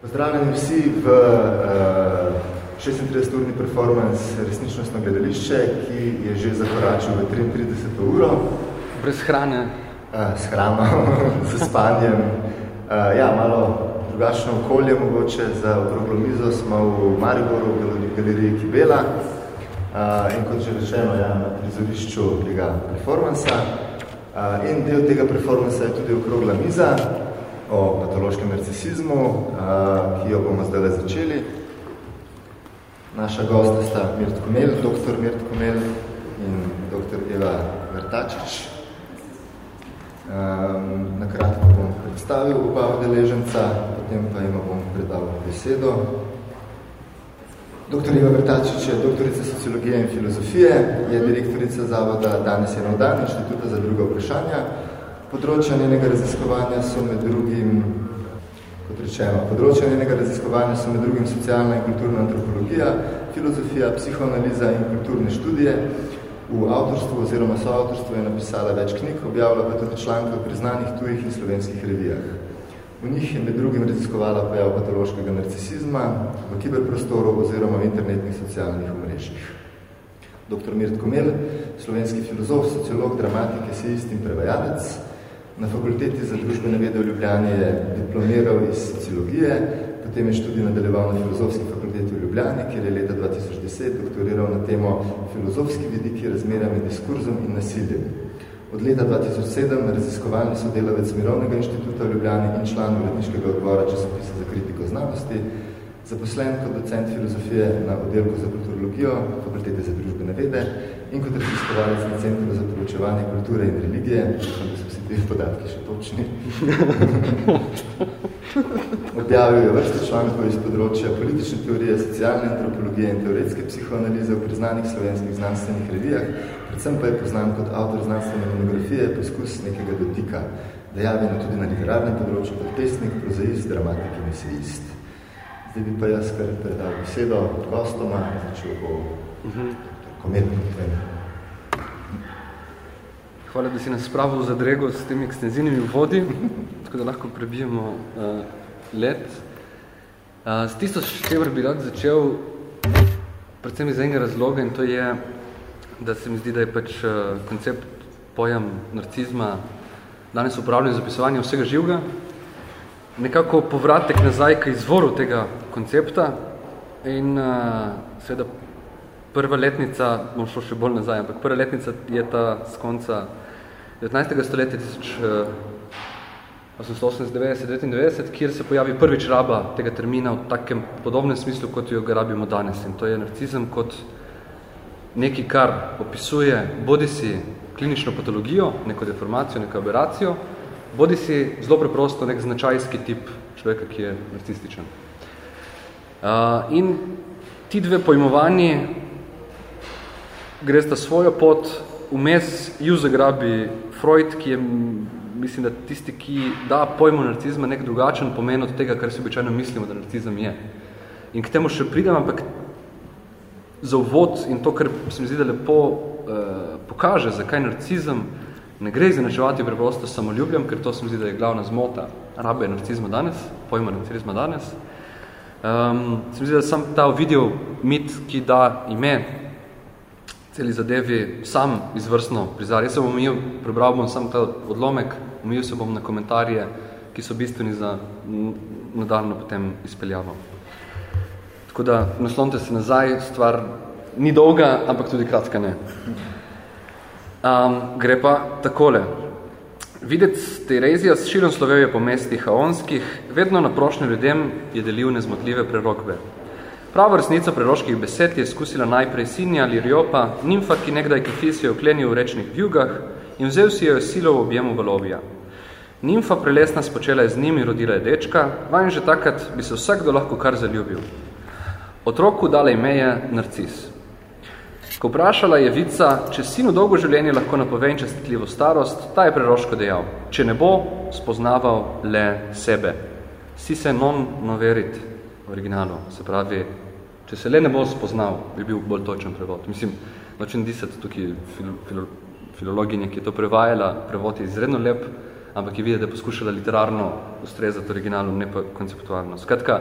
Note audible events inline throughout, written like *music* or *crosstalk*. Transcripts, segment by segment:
Pozdravljeni vsi v uh, 36-urni performance Resničnostno gledališče, ki je že zakoračil v 33. uro. Brez hrane. Uh, s hrano, *laughs* z spanjem. Uh, ja, malo drugačno okolje mogoče za okroglo mizo smo v Mariboru, v galeriji Kibela. Uh, in kot že rečeno, ja, na prizorišču tega performansa. Uh, in del tega performansa je tudi okrogla miza, o patološkem narcisizmu, ki jo bomo zdaj začeli. Naša gosta sta Mirt Komel, doktor Mirt Komel in doktor Eva Vrtačič. Na kratko bom predstavil oba udeleženca, potem pa ima bom predal besedo. Doktor Eva Vrtačič je doktorica sociologije in filozofije, je direktorica zavoda Danes je dan, inštituta za druga vprašanja, Področja njenega raziskovanja so med drugim, kot rečeno, področja njenega raziskovanja so med drugim socialna in kulturna antropologija, filozofija, psihoanaliza in kulturne študije. V avtorstvu oziroma soavtorstvu je napisala več knjig, objavila pa tudi članke v priznanih tujih in slovenskih revijah. V njih je med drugim raziskovala pojav patološkega narcisizma v kiberprostoru oziroma v internetnih socialnih omrežjih. Dr. Mirt Komel, slovenski filozof, sociolog, dramatik, esejist in prevajalec, Na fakulteti za družbene vede v Ljubljani je diplomiral iz sociologije, potem je študij nadaljeval na filozofski fakulteti v Ljubljani, kjer je leta 2010 doktoriral na temo filozofski vidiki razmerja med diskurzom in nasiljem. Od leta 2007 raziskovalni sodelavec Mirovnega inštituta v Ljubljani in član uredniškega odbora časopisa za kritiko znanosti, zaposlen kot docent filozofije na oddelku za kulturologijo fakultete za družbene vede in kot raziskovalec na centru za proučevanje kulture in religije, ti podatki še točni. Objavil je vrste člankov iz področja politične teorije, socialne antropologije in teoretske psihoanalize v priznanih slovenskih znanstvenih revijah, predvsem pa je poznan kot avtor znanstvene monografije poskus nekega dotika, dejavljeno tudi na literarnem področju kot pesnik, prozaist, dramatik in esejist. Zdaj bi pa jaz kar predal besedo gostoma, začel bo uh -huh. kometnik Hvala, da si nas spravil za drego s temi ekstenzivnimi vodi, tako da lahko prebijemo uh, let. Uh, s tisto, s čemer bi rad začel, predvsem iz enega razloga, in to je, da se mi zdi, da je pač uh, koncept pojem narcizma danes upravljen za opisovanje vsega živega, nekako povratek nazaj k izvoru tega koncepta in uh, seveda prva letnica, bom šel še bolj nazaj, ampak prva letnica je ta z konca 19. stoletja 1898-99, kjer se pojavi prvič raba tega termina v takem podobnem smislu, kot jo ga rabimo danes. In to je narcizem kot nekaj, kar opisuje bodi si klinično patologijo, neko deformacijo, neko aberacijo, bodi si zelo preprosto nek značajski tip človeka, ki je narcističen. Uh, in ti dve pojmovanji gre sta svojo pot, vmes ju zagrabi Freud, ki je, mislim, da tisti, ki da pojmo narcizma nek drugačen pomen od tega, kar si običajno mislimo, da narcizem je. In k temu še pridem, ampak za uvod in to, kar se mi zdi, da lepo eh, pokaže, zakaj narcizem ne gre izenačevati preprosto samoljubljem, ker to se mi zdi, da je glavna zmota rabe narcizma danes, pojma narcizma danes. Um, se mi zdi, da sam ta video mit, ki da ime celi zadevi sam izvrstno prizar. Jaz se bom imel, prebral bom sam ta odlomek, umil se bom na komentarje, ki so bistveni za nadaljno potem izpeljavo. Tako da naslonite se nazaj, stvar ni dolga, ampak tudi kratka ne. Um, gre pa takole. Videc Terezija s širom Slovevije po mestih Haonskih vedno na prošnje ljudem je delil nezmotljive prerokbe. Pravo resnico preroških besed je skusila najprej Sinja ali Riopa, nimfa, ki nekdaj Kefis je oklenil v rečnih vjugah in vzel si jo silo v objemu valovija. Nimfa prelesna spočela je z njim in rodila je dečka, vajen že takrat bi se vsakdo lahko kar zaljubil. Otroku dala ime je Narcis. Ko vprašala je vica, če sinu dolgo življenje lahko napove in čestitljivo starost, ta je preroško dejal, če ne bo spoznaval le sebe. Si se non noverit originalu. Se pravi, če se le ne bo spoznal, bi bil bolj točen prevod. Mislim, nočem disati tukaj filo, filo, filologinje, ki je to prevajala, prevod je izredno lep, ampak je videti, da je poskušala literarno ustrezati originalu, ne pa konceptualno. Skratka,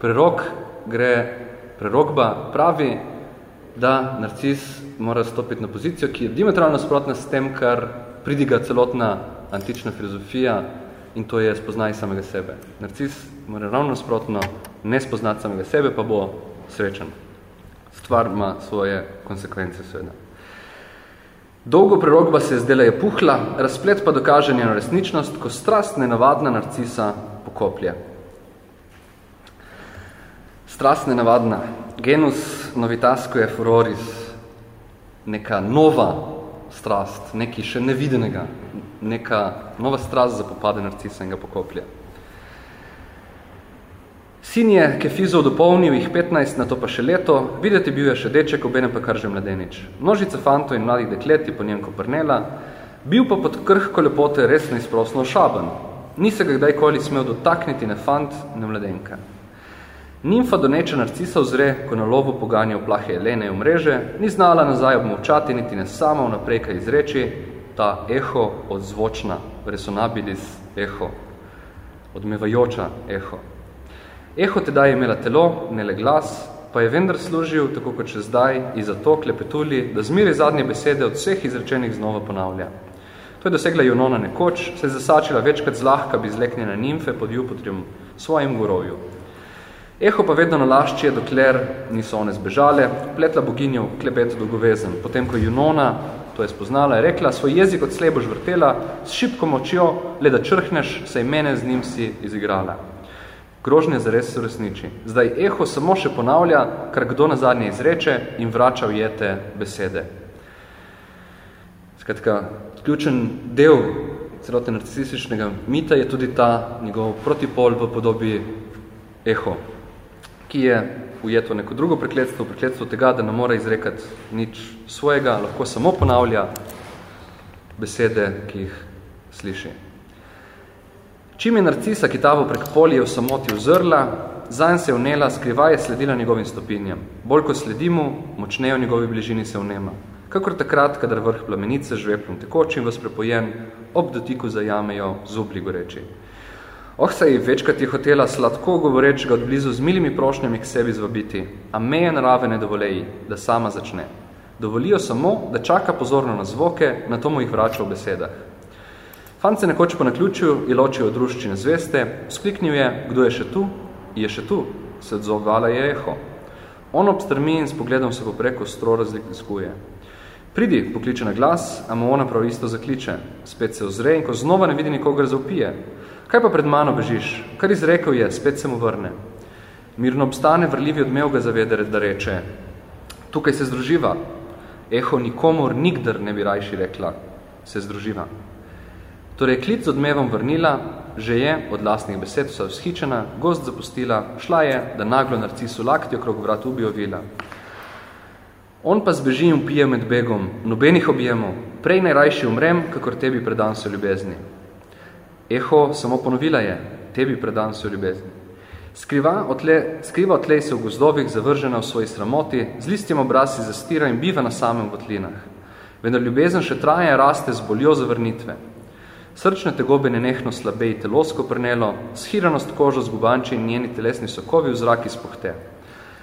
prerok gre, prerokba pravi, da narcis mora stopiti na pozicijo, ki je diametralno sprotna s tem, kar pridiga celotna antična filozofija in to je spoznaj samega sebe. Narcis mora ravno sprotno ne spoznati samega sebe, pa bo srečen. Stvar ima svoje konsekvence seveda. Dolgo prerogba se je zdela je puhla, razplet pa dokaže njeno resničnost, ko strast nenavadna narcisa pokoplje. Strast nenavadna, genus novitasco je furoris, neka nova strast, neki še nevidenega, neka nova strast za popade narcisa in ga pokoplje. Sin je Kefizov dopolnil jih 15, na to pa še leto, videti bil je še deček, obene pa kar že mladenič. Množica fantov in mladih deklet je po njem koprnela, bil pa pod krhko lepote res neizprosno šaben. Ni se ga kdajkoli smel dotakniti ne fant, ne mladenka. Nimfa doneča narcisa vzre, ko na lovu poganja plahe Elene v mreže, ni znala nazaj obmovčati, niti ne sama vnaprej kaj izreči, ta eho odzvočna, resonabilis eho, odmevajoča eho. Eho teda je imela telo, ne le glas, pa je vendar služil, tako kot še zdaj, in zato klepetuli, da zmiri zadnje besede od vseh izrečenih znova ponavlja. To je dosegla Junona nekoč, se je zasačila večkrat zlahka bi zleknjene nimfe pod jupotrjem svojim gorovju. Eho pa vedno nalaščje, dokler niso one zbežale, pletla boginjo klepet dolgovezen. Potem, ko Junona to je spoznala, je rekla, svoj jezik od slej boš vrtela, s šipko močjo, le da črhneš, sej mene z njim si izigrala. Grožnje zares resniči. Zdaj eho samo še ponavlja, kar kdo na zadnje izreče in vrača ujete besede. Skratka, ključen del celote narcisističnega mita je tudi ta njegov protipol v podobi eho, ki je ujeto neko drugo prekletstvo, prekletstvo tega, da ne mora izrekati nič svojega, lahko samo ponavlja besede, ki jih sliši. Čim je narcisa kitavo prek polje v samoti vzrla, zanj se je vnela, skrivaj je sledila njegovim stopinjam. Bolj ko sledimu, močneje v njegovi bližini se vnema. Kakor takrat, kadar vrh plamenice žveplom tekočim vas prepojen, ob dotiku zajamejo zubli goreči. Oh, saj večkrat je hotela sladko govoreč ga odblizu z milimi prošnjami k sebi zvabiti, a meje narave ne dovoleji, da sama začne. Dovolijo samo, da čaka pozorno na zvoke, na to mu jih vrača v besedah. Fant se nekoč po naključju je ločil od druščine zveste, skliknil je, kdo je še tu? Je še tu, se odzvala je eho. On obstrmi in s pogledom se popreko stro razlikuje. Pridi, pokliče na glas, a mu ona prav isto zakliče. Spet se ozre in ko znova ne vidi nikogar zaupije. Kaj pa pred mano bežiš? Kar izrekel je, spet se mu vrne. Mirno obstane, vrljivi odmev ga zavede, da reče, tukaj se združiva. Eho nikomor nikdar ne bi rajši rekla, se združiva. Torej, klic z odmevom vrnila, že je od lastnih besed vsa vzhičena, gost zapustila, šla je, da naglo narcisu lakti okrog vrat ubi ovila. On pa zbeži in pije med begom, nobenih objemov, prej najrajši umrem, kakor tebi predan so ljubezni. Eho samo ponovila je, tebi predan so ljubezni. Skriva otle, skriva otlej se v gozdovih, zavržena v svoji sramoti, z listjem obrasi zastira in biva na samem votlinah. Vendar ljubezen še traje, raste z boljo zavrnitve. Srčne tegobe nenehno slabeji telosko prnelo, shiranost kožo z gubanči in njeni telesni sokovi v zraki spohte.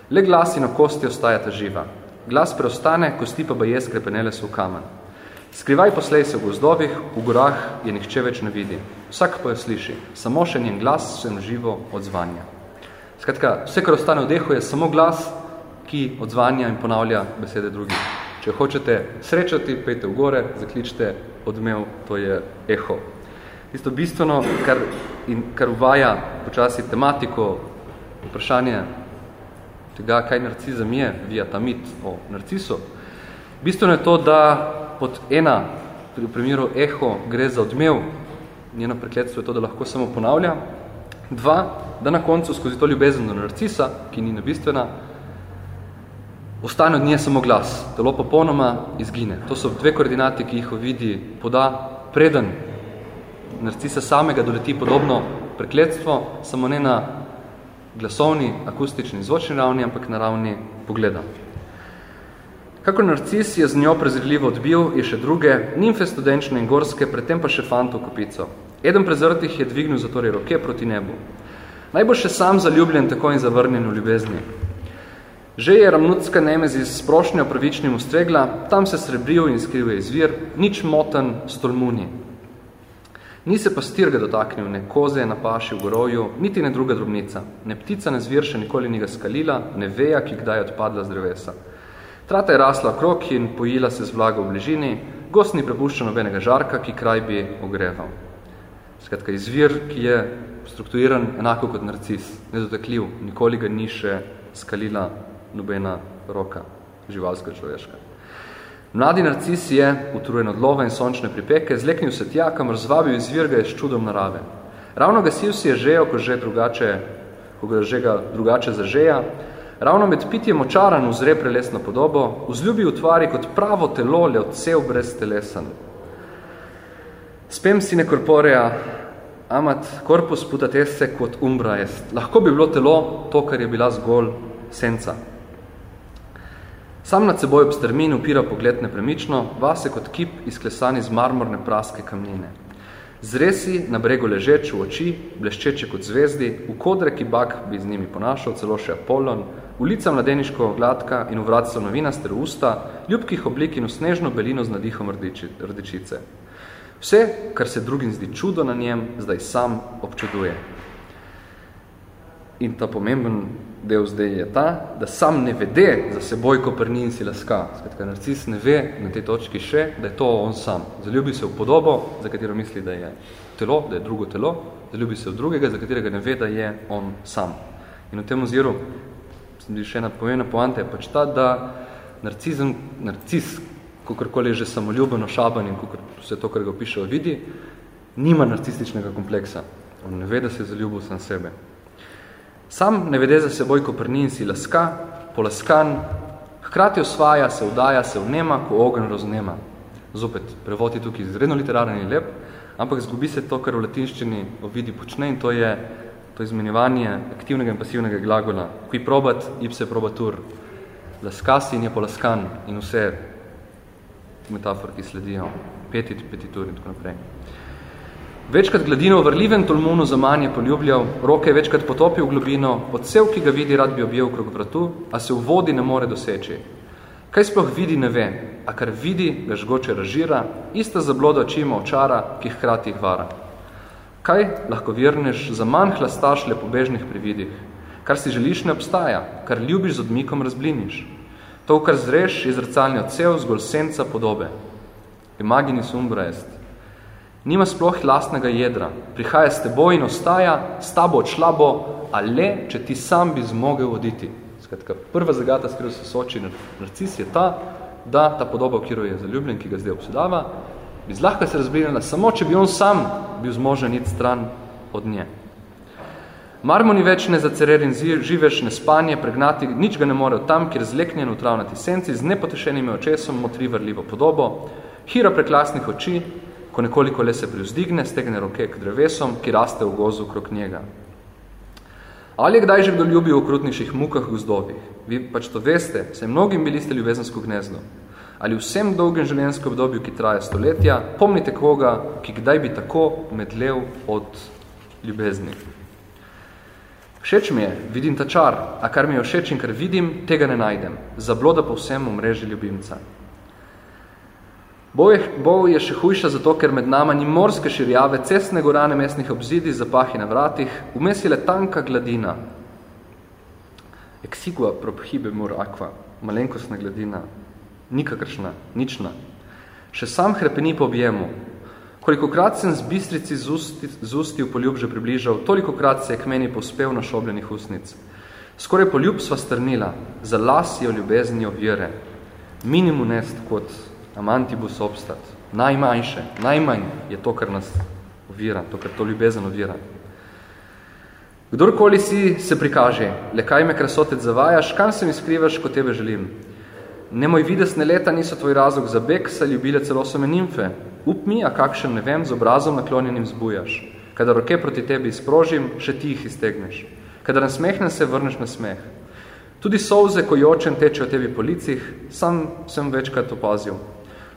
Le glasi na kosti ostajata živa. Glas preostane, kosti pa baje skrepenele so v kamen. Skrivaj poslej se v gozdovih, v gorah je nihče več ne vidi. Vsak pa jo sliši, samo še njen glas se živo odzvanja. Skratka, vse, kar ostane v dehu, je samo glas, ki odzvanja in ponavlja besede drugih. Če hočete srečati, pejte v gore, zakličite odmev, to je eho. Isto bistveno, kar, in, kar uvaja počasi tematiko, vprašanje tega, kaj narcizem je, vija ta mit o narcisu. Bistveno je to, da pod ena, pri primeru eho, gre za odmev, njeno prekletstvo je to, da lahko samo ponavlja. Dva, da na koncu skozi to ljubezen do narcisa, ki ni nebistvena, ostane od nje samo glas, telo popolnoma izgine. To so dve koordinati, ki jih vidi poda preden narcisa samega doleti podobno prekletstvo, samo ne na glasovni, akustični, zvočni ravni, ampak na ravni pogleda. Kako narcis je z njo prezirljivo odbil, je še druge, nimfe studenčne in gorske, predtem pa še fanto kopico. Eden prezrtih je dvignil zatorej roke proti nebu. Naj bo še sam zaljubljen tako in zavrnjen v ljubezni. Že je ramnutska nemezi s prošnjo pravičnim ustregla, tam se srebril in skril je izvir, nič moten stolmuni. Ni se pa stirga dotaknil, ne koze na paši v gorovju, niti ne druga drobnica. Ne ptica, ne zvir še nikoli ni ga skalila, ne veja, ki kdaj odpadla z drevesa. Trata je rasla okrog in pojila se z vlago v bližini, gost ni prepuščal nobenega žarka, ki kraj bi ogreval. Skratka, izvir, ki je strukturiran enako kot narcis, nedotekljiv, nikoli ga ni še skalila nobena roka, živalska človeška. Mladi narcis je, utrujen od lova in sončne pripeke, zleknil se tja, kamor zvabil izvir ga je s čudom narave. Ravno gasil si je žejo, ko, že drugače, ko ga že ga drugače zažeja, ravno med pitjem očaran vzre prelesno podobo, vzljubi utvari kot pravo telo, le odsev brez telesen. Spem sine corporea amat corpus putat esse quod umbra est. Lahko bi bilo telo to, kar je bila zgolj senca. Sam nad seboj ob strmin upira pogled nepremično, vase kot kip izklesani z marmorne praske kamnine. Zresi na bregu ležeč v oči, bleščeče kot zvezdi, v kodre, ki bak bi z njimi ponašal, celo še Apollon, ulica mladeniško gladka in v vratco novinaster usta, ljubkih oblik in snežno belino z nadihom rdeči, rdečice. Vse, kar se drugim zdi čudo na njem, zdaj sam občuduje. In ta pomemben del zdaj je ta, da sam ne vede za seboj koprnin si laska. Skratka, narcis ne ve na tej točki še, da je to on sam. Zaljubi se v podobo, za katero misli, da je telo, da je drugo telo, zaljubi se v drugega, za katerega ne ve, da je on sam. In v tem oziru, še ena pomembna poanta je pač ta, da narcizem, narcis, kakorkoli je že samoljuben, ošaban in kakor vse to, kar ga piše, vidi, nima narcističnega kompleksa. On ne ve, da se je zaljubil sam sebe. Sam ne vede za seboj koprnin si laska, polaskan, hkrati osvaja, se vdaja, se vnema, ko ogen raznema. Zopet, prevod je tukaj izredno literaren in lep, ampak zgubi se to, kar v latinščini ovidi počne in to je to izmenjevanje aktivnega in pasivnega glagola. Qui probat, ipse probatur. Laskasi in je polaskan in vse metafor, ki sledijo, petit, petitur in tako naprej. Večkrat gladino v vrlivem tolmunu za manje poljubljal, roke večkrat potopil v globino, odsev, ki ga vidi, rad bi objel krog vratu, a se v vodi ne more doseči. Kaj sploh vidi, ne ve, a kar vidi, ga žgoče razžira, ista zabloda očima očara, ki hkrati jih vara. Kaj lahko virneš za manj hlastaš le pobežnih prividih? Kar si želiš, ne obstaja, kar ljubiš z odmikom razbliniš. To, kar zreš, je zrcalni odsev, zgolj senca podobe. Imaginis umbra est. Nima sploh lastnega jedra. Prihaja s teboj in ostaja, s tabo odšla bo, a le, če ti sam bi zmogel oditi. Skratka, prva zagata, s katero se soči narcis, je ta, da ta podoba, v katero je zaljubljen, ki ga zdaj obsedava, bi zlahka se razbrinjala, samo če bi on sam bil zmožen iti stran od nje. Marmo ni več ne zacererin živež, ne spanje, pregnati, nič ga ne more tam, kjer zleknjen v travnati senci, z nepotešenimi očesom motri vrljivo podobo, hira preklasnih oči, ko nekoliko le se privzdigne, stegne roke k drevesom, ki raste v gozu krok njega. Ali je kdaj že kdo ljubil v okrutnejših mukah gozdovih? Vi pač to veste, se mnogim bili ste ljubezensko gnezdo. Ali vsem dolgem življenjskem obdobju, ki traje stoletja, pomnite koga, ki kdaj bi tako medlev od ljubezni. Všeč mi je, vidim ta čar, a kar mi je všeč in kar vidim, tega ne najdem. Zabloda po vsem v mreži ljubimca. Bov je, bov je še hujša zato, ker med nama ni morske širjave, cestne gorane mestnih obzidi, zapahi na vratih, vmes je le tanka gladina. Exigua prophibe mur aqua, malenkostna gladina, nikakršna, nična. Še sam hrepeni po objemu, Kolikokrat sem z bistrici z usti, z usti v poljub že približal, tolikokrat se je k meni pospel na šobljenih usnic. Skoraj poljub sva strnila, za las je ljubeznijo vjere. Minimum nest kot amantibus obstat. Najmanjše, najmanj je to, kar nas ovira, to, kar to ljubezen ovira. Kdorkoli si se prikaže, le kaj me krasotec zavajaš, kam se mi skrivaš, ko tebe želim. Nemoj videsne leta niso tvoj razlog za beg, saj ljubile celo so me nimfe, Up mi, a kakšen ne vem, z obrazom naklonjenim zbujaš. Kadar roke proti tebi sprožim, še ti jih iztegneš. Kadar nasmehnem se, vrneš na smeh. Tudi solze, ko jočen teče o tebi po licih, sam sem večkrat opazil.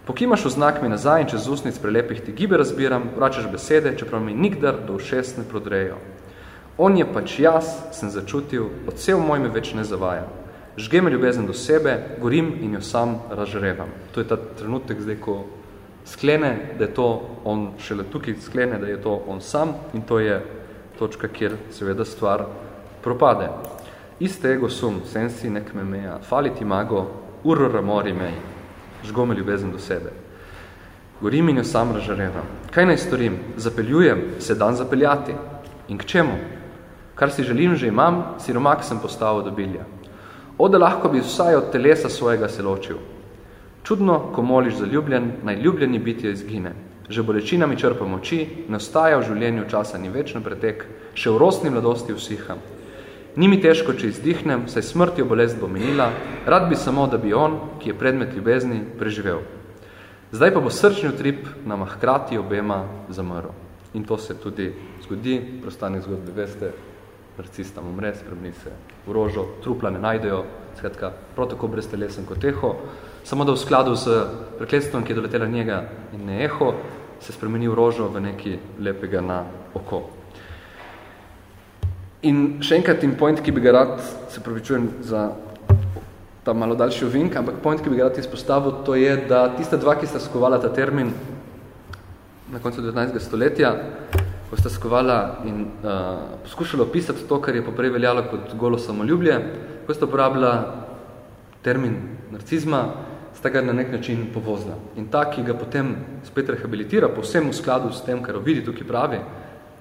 Pokimaš v znak mi nazaj in čez usnic prelepih ti gibe razbiram, vračaš besede, čeprav mi nikdar do všest ne prodrejo. On je pač jaz, sem začutil, od vse v moj me več ne zavaja. Žge me ljubezen do sebe, gorim in jo sam razžarevam. To je ta trenutek zdaj, ko sklene, da je to on šele tukaj sklene, da je to on sam in to je točka, kjer seveda stvar propade. Iste ego sum, sensi nek me meja, fali ti mago, urora mori mej, žgo me ljubezen do sebe. Gorim in jo sam razžarevam. Kaj naj storim? Zapeljujem, se dan zapeljati. In k čemu? Kar si želim, že imam, siromak sem postavil do bilja. Ode lahko bi vsaj od telesa svojega se ločil. Čudno, ko moliš za ljubljen, naj ljubljeni bitje izgine. Že bolečina mi črpa moči, ne ostaja v življenju časa ni več na pretek, še v rostni mladosti usiham. Ni mi težko, če izdihnem, saj smrtjo bolest bo minila, rad bi samo, da bi on, ki je predmet ljubezni, preživel. Zdaj pa bo srčni utrip nama hkrati obema zamrl. In to se tudi zgodi, prostanih zgodbi veste, narcistam umre, spremni se v rožo, trupla ne najdejo, skratka, prav tako brez telesen kot eho, samo da v skladu z prekletstvom, ki je doletela njega in ne eho, se spremeni v rožo v neki lepega na oko. In še enkrat in point, ki bi ga rad, se pravičujem za ta malo daljši ovink, ampak point, ki bi ga rad izpostavil, to je, da tista dva, ki sta skovala ta termin na koncu 19. stoletja, ko sta skovala in uh, poskušala opisati to, kar je poprej veljalo kot golo samoljublje, ko sta uporabila termin narcizma, sta ga na nek način povozila. In ta, ki ga potem spet rehabilitira, povsem v skladu s tem, kar vidi tukaj pravi,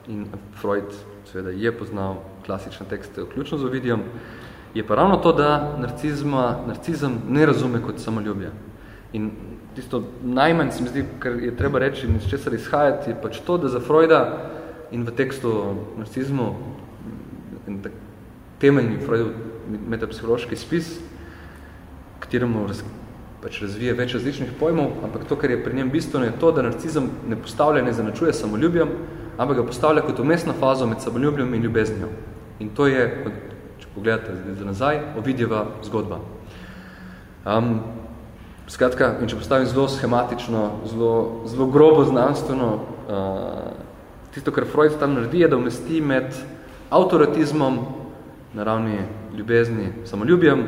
in Freud seveda je poznal klasične tekste, vključno z Ovidijem, je pa ravno to, da narcizma, narcizem ne razume kot samoljubje. In tisto najmanj, se mi zdi, kar je treba reči in iz česar izhajati, je pač to, da za Freuda in v tekstu narcizmu in temeljni Freudov metapsihološki spis, kateremu raz, pač razvije več različnih pojmov, ampak to, kar je pri njem bistveno, je to, da narcizem ne postavlja, ne zanačuje samoljubjem, ampak ga postavlja kot umestno fazo med samoljubjem in ljubeznijo. In to je, če pogledate za nazaj, Ovidjeva zgodba. Um, skratka, in če postavim zelo schematično, zelo, zelo grobo znanstveno, uh, tisto, kar Freud tam naredi, je, da umesti med autoratizmom na ravni ljubezni, samoljubjem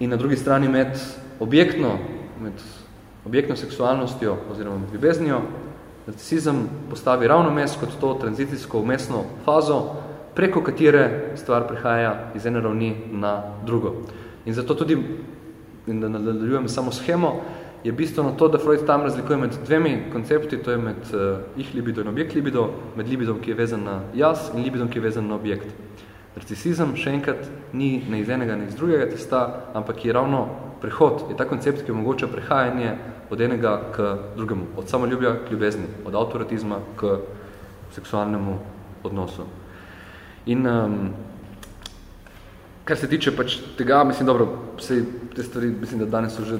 in na drugi strani med objektno, med objektno seksualnostjo oziroma med ljubeznijo, narcisizem postavi ravno mes kot to tranzicijsko umestno fazo, preko katere stvar prihaja iz ene ravni na drugo. In zato tudi, in da nadaljujem samo schemo, je bistveno to, da Freud tam razlikuje med dvemi koncepti, to je med uh, ih libido in objekt libido, med libidom, ki je vezan na jaz in libidom, ki je vezan na objekt. Narcisizem še enkrat ni ne iz enega, ne iz drugega testa, ampak je ravno prehod, je ta koncept, ki omogoča prehajanje od enega k drugemu, od samoljubja k ljubezni, od autoratizma k seksualnemu odnosu. In um, kar se tiče pač tega, mislim, dobro, vse te stvari, mislim, da danes so že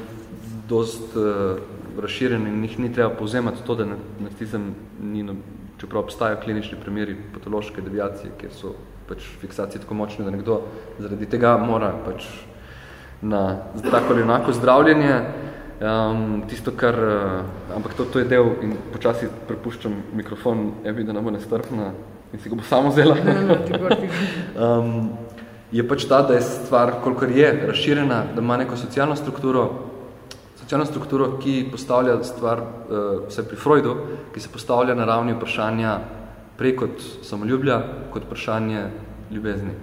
dost uh, razširjene in jih ni treba povzemati to, da narcizem ni, no, čeprav obstajajo klinični primeri patološke deviacije, kjer so pač fiksacije tako močne, da nekdo zaradi tega mora pač na tako ali enako zdravljenje. Um, tisto, kar, uh, ampak to, to je del in počasi prepuščam mikrofon, Evi, da ne bo nestrpna in si ga bo samo vzela. *laughs* um, je pač ta, da je stvar, kolikor je razširjena, da ima neko socialno strukturo, socialno strukturo, ki postavlja stvar, uh, vse pri Freudu, ki se postavlja na ravni vprašanja prej kot samoljublja, kot vprašanje ljubezni.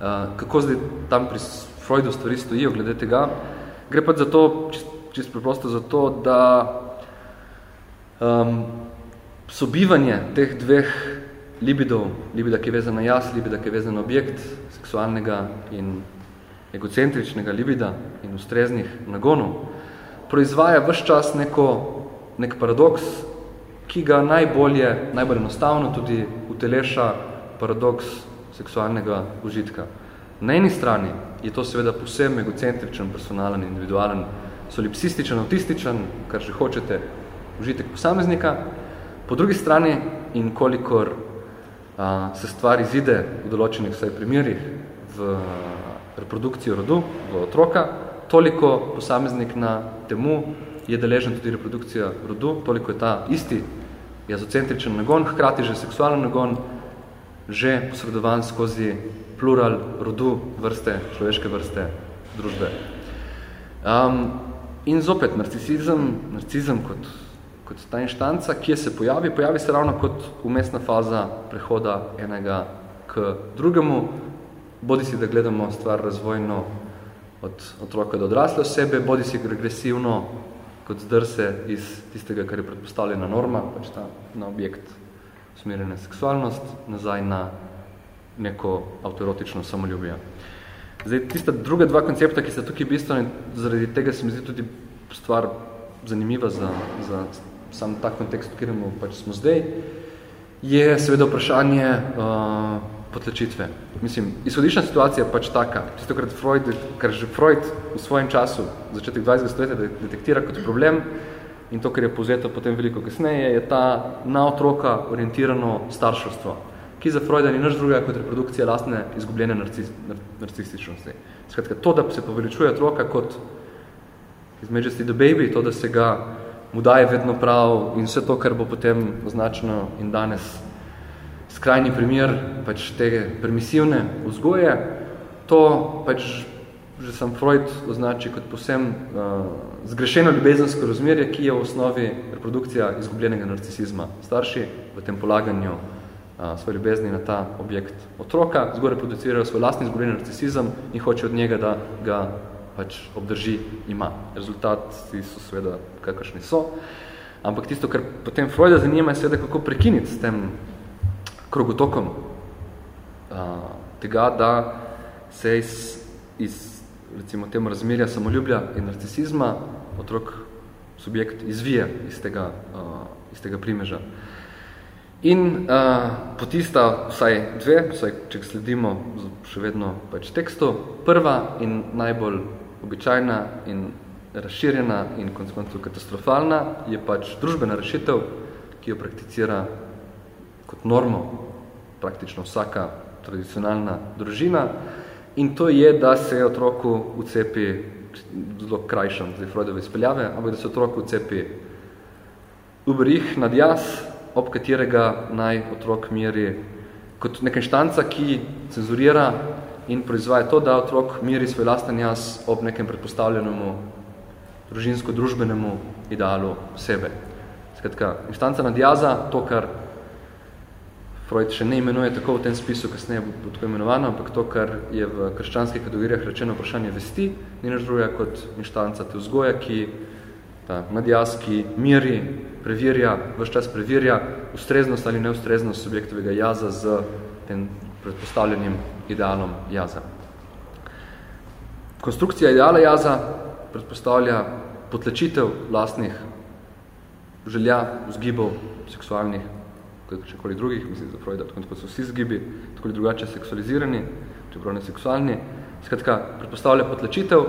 Uh, kako zdaj tam pri Freudu stvari stojijo glede tega? Gre pa za to, čist, čist preprosto za to, da um, sobivanje teh dveh libidov, libida, ki je vezan na jaz, libida, ki je vezan na objekt seksualnega in egocentričnega libida in ustreznih nagonov, proizvaja vse čas neko, nek paradoks, ki ga najbolje, najbolj enostavno tudi uteleša paradoks seksualnega užitka. Na eni strani je to seveda posebno egocentričen, personalen, individualen, solipsističen, autističen, kar že hočete, užitek posameznika, po drugi strani in kolikor a, se stvar izide v določenih vsaj primerih v reprodukcijo rodu, v otroka, toliko posameznik na temu je deležen tudi reprodukcija rodu, toliko je ta isti jazocentričen nagon, hkrati že seksualen nagon, že posredovan skozi plural rodu vrste, človeške vrste, družbe. Um, in zopet, narcisizem, narcisizem kot, kot ta inštanca, kje se pojavi, pojavi se ravno kot umestna faza prehoda enega k drugemu, bodi si, da gledamo stvar razvojno od otroka do odrasle osebe, bodi si regresivno kot zdrse iz tistega, kar je predpostavljena norma, pač ta na objekt usmerjena seksualnost, nazaj na neko autoerotično samoljubje. Zdaj, tista druga dva koncepta, ki sta tukaj bistveni, zaradi tega se mi zdi tudi stvar zanimiva za, za sam ta kontekst, v katerem pač smo zdaj, je seveda vprašanje uh, potlačitve. Mislim, izhodišna situacija je pač taka. Tisto, kar Freud, kar že Freud v svojem času, začetek 20. stoletja, detektira kot problem in to, kar je povzeto potem veliko kasneje, je ta na otroka orientirano starševstvo, ki za Freuda ni nič drugega kot reprodukcija lastne izgubljene narcis, narcističnosti. Skratka, to, da se poveličuje otroka kot iz Majesty the Baby, to, da se ga mu daje vedno prav in vse to, kar bo potem označeno in danes skrajni primer pač te permisivne vzgoje, to pač že sam Freud označi kot posem uh, zgrešeno ljubezensko razmerje, ki je v osnovi reprodukcija izgubljenega narcisizma. Starši v tem polaganju uh, svoje ljubezni na ta objekt otroka zgore reproducirajo svoj lastni izgubljen narcisizem in hoče od njega, da ga pač obdrži ima. Rezultati so seveda kakršni so. Ampak tisto, kar potem Freuda zanima, je seveda, kako prekiniti s tem krogotokom uh, tega, da se iz, iz recimo temu razmerja samoljublja in narcisizma otrok subjekt izvije iz tega, uh, iz tega primeža. In uh, po tista vsaj dve, vsaj če sledimo še vedno pač tekstu, prva in najbolj običajna in razširjena in konc koncu katastrofalna je pač družbena rešitev, ki jo prakticira kot normo praktično vsaka tradicionalna družina. In to je, da se otroku ucepi zelo krajšem, zdaj Freudove izpeljave, ampak da se otroku ucepi ubrih nad jaz, ob katerega naj otrok meri kot neka inštanca, ki cenzurira in proizvaja to, da otrok meri svoj lasten jaz ob nekem predpostavljenemu družinsko-družbenemu idealu sebe. Skratka, inštanca nad jaza, to, kar Freud še ne imenuje tako v tem spisu, kasneje bo tako imenovano, ampak to, kar je v krščanskih kategorijah rečeno vprašanje vesti, ni naš druga kot inštanca te vzgoja, ki ta nadjaz, ki miri, preverja, vse čas preverja ustreznost ali neustreznost subjektovega jaza z tem predpostavljenim idealom jaza. Konstrukcija ideala jaza predpostavlja potlačitev vlastnih želja, vzgibov, seksualnih kakšenkoli drugih, mislim, za Freuda, tako kot so vsi zgibi, tako drugače seksualizirani, čeprav ne seksualni. Skratka, predpostavlja potlačitev,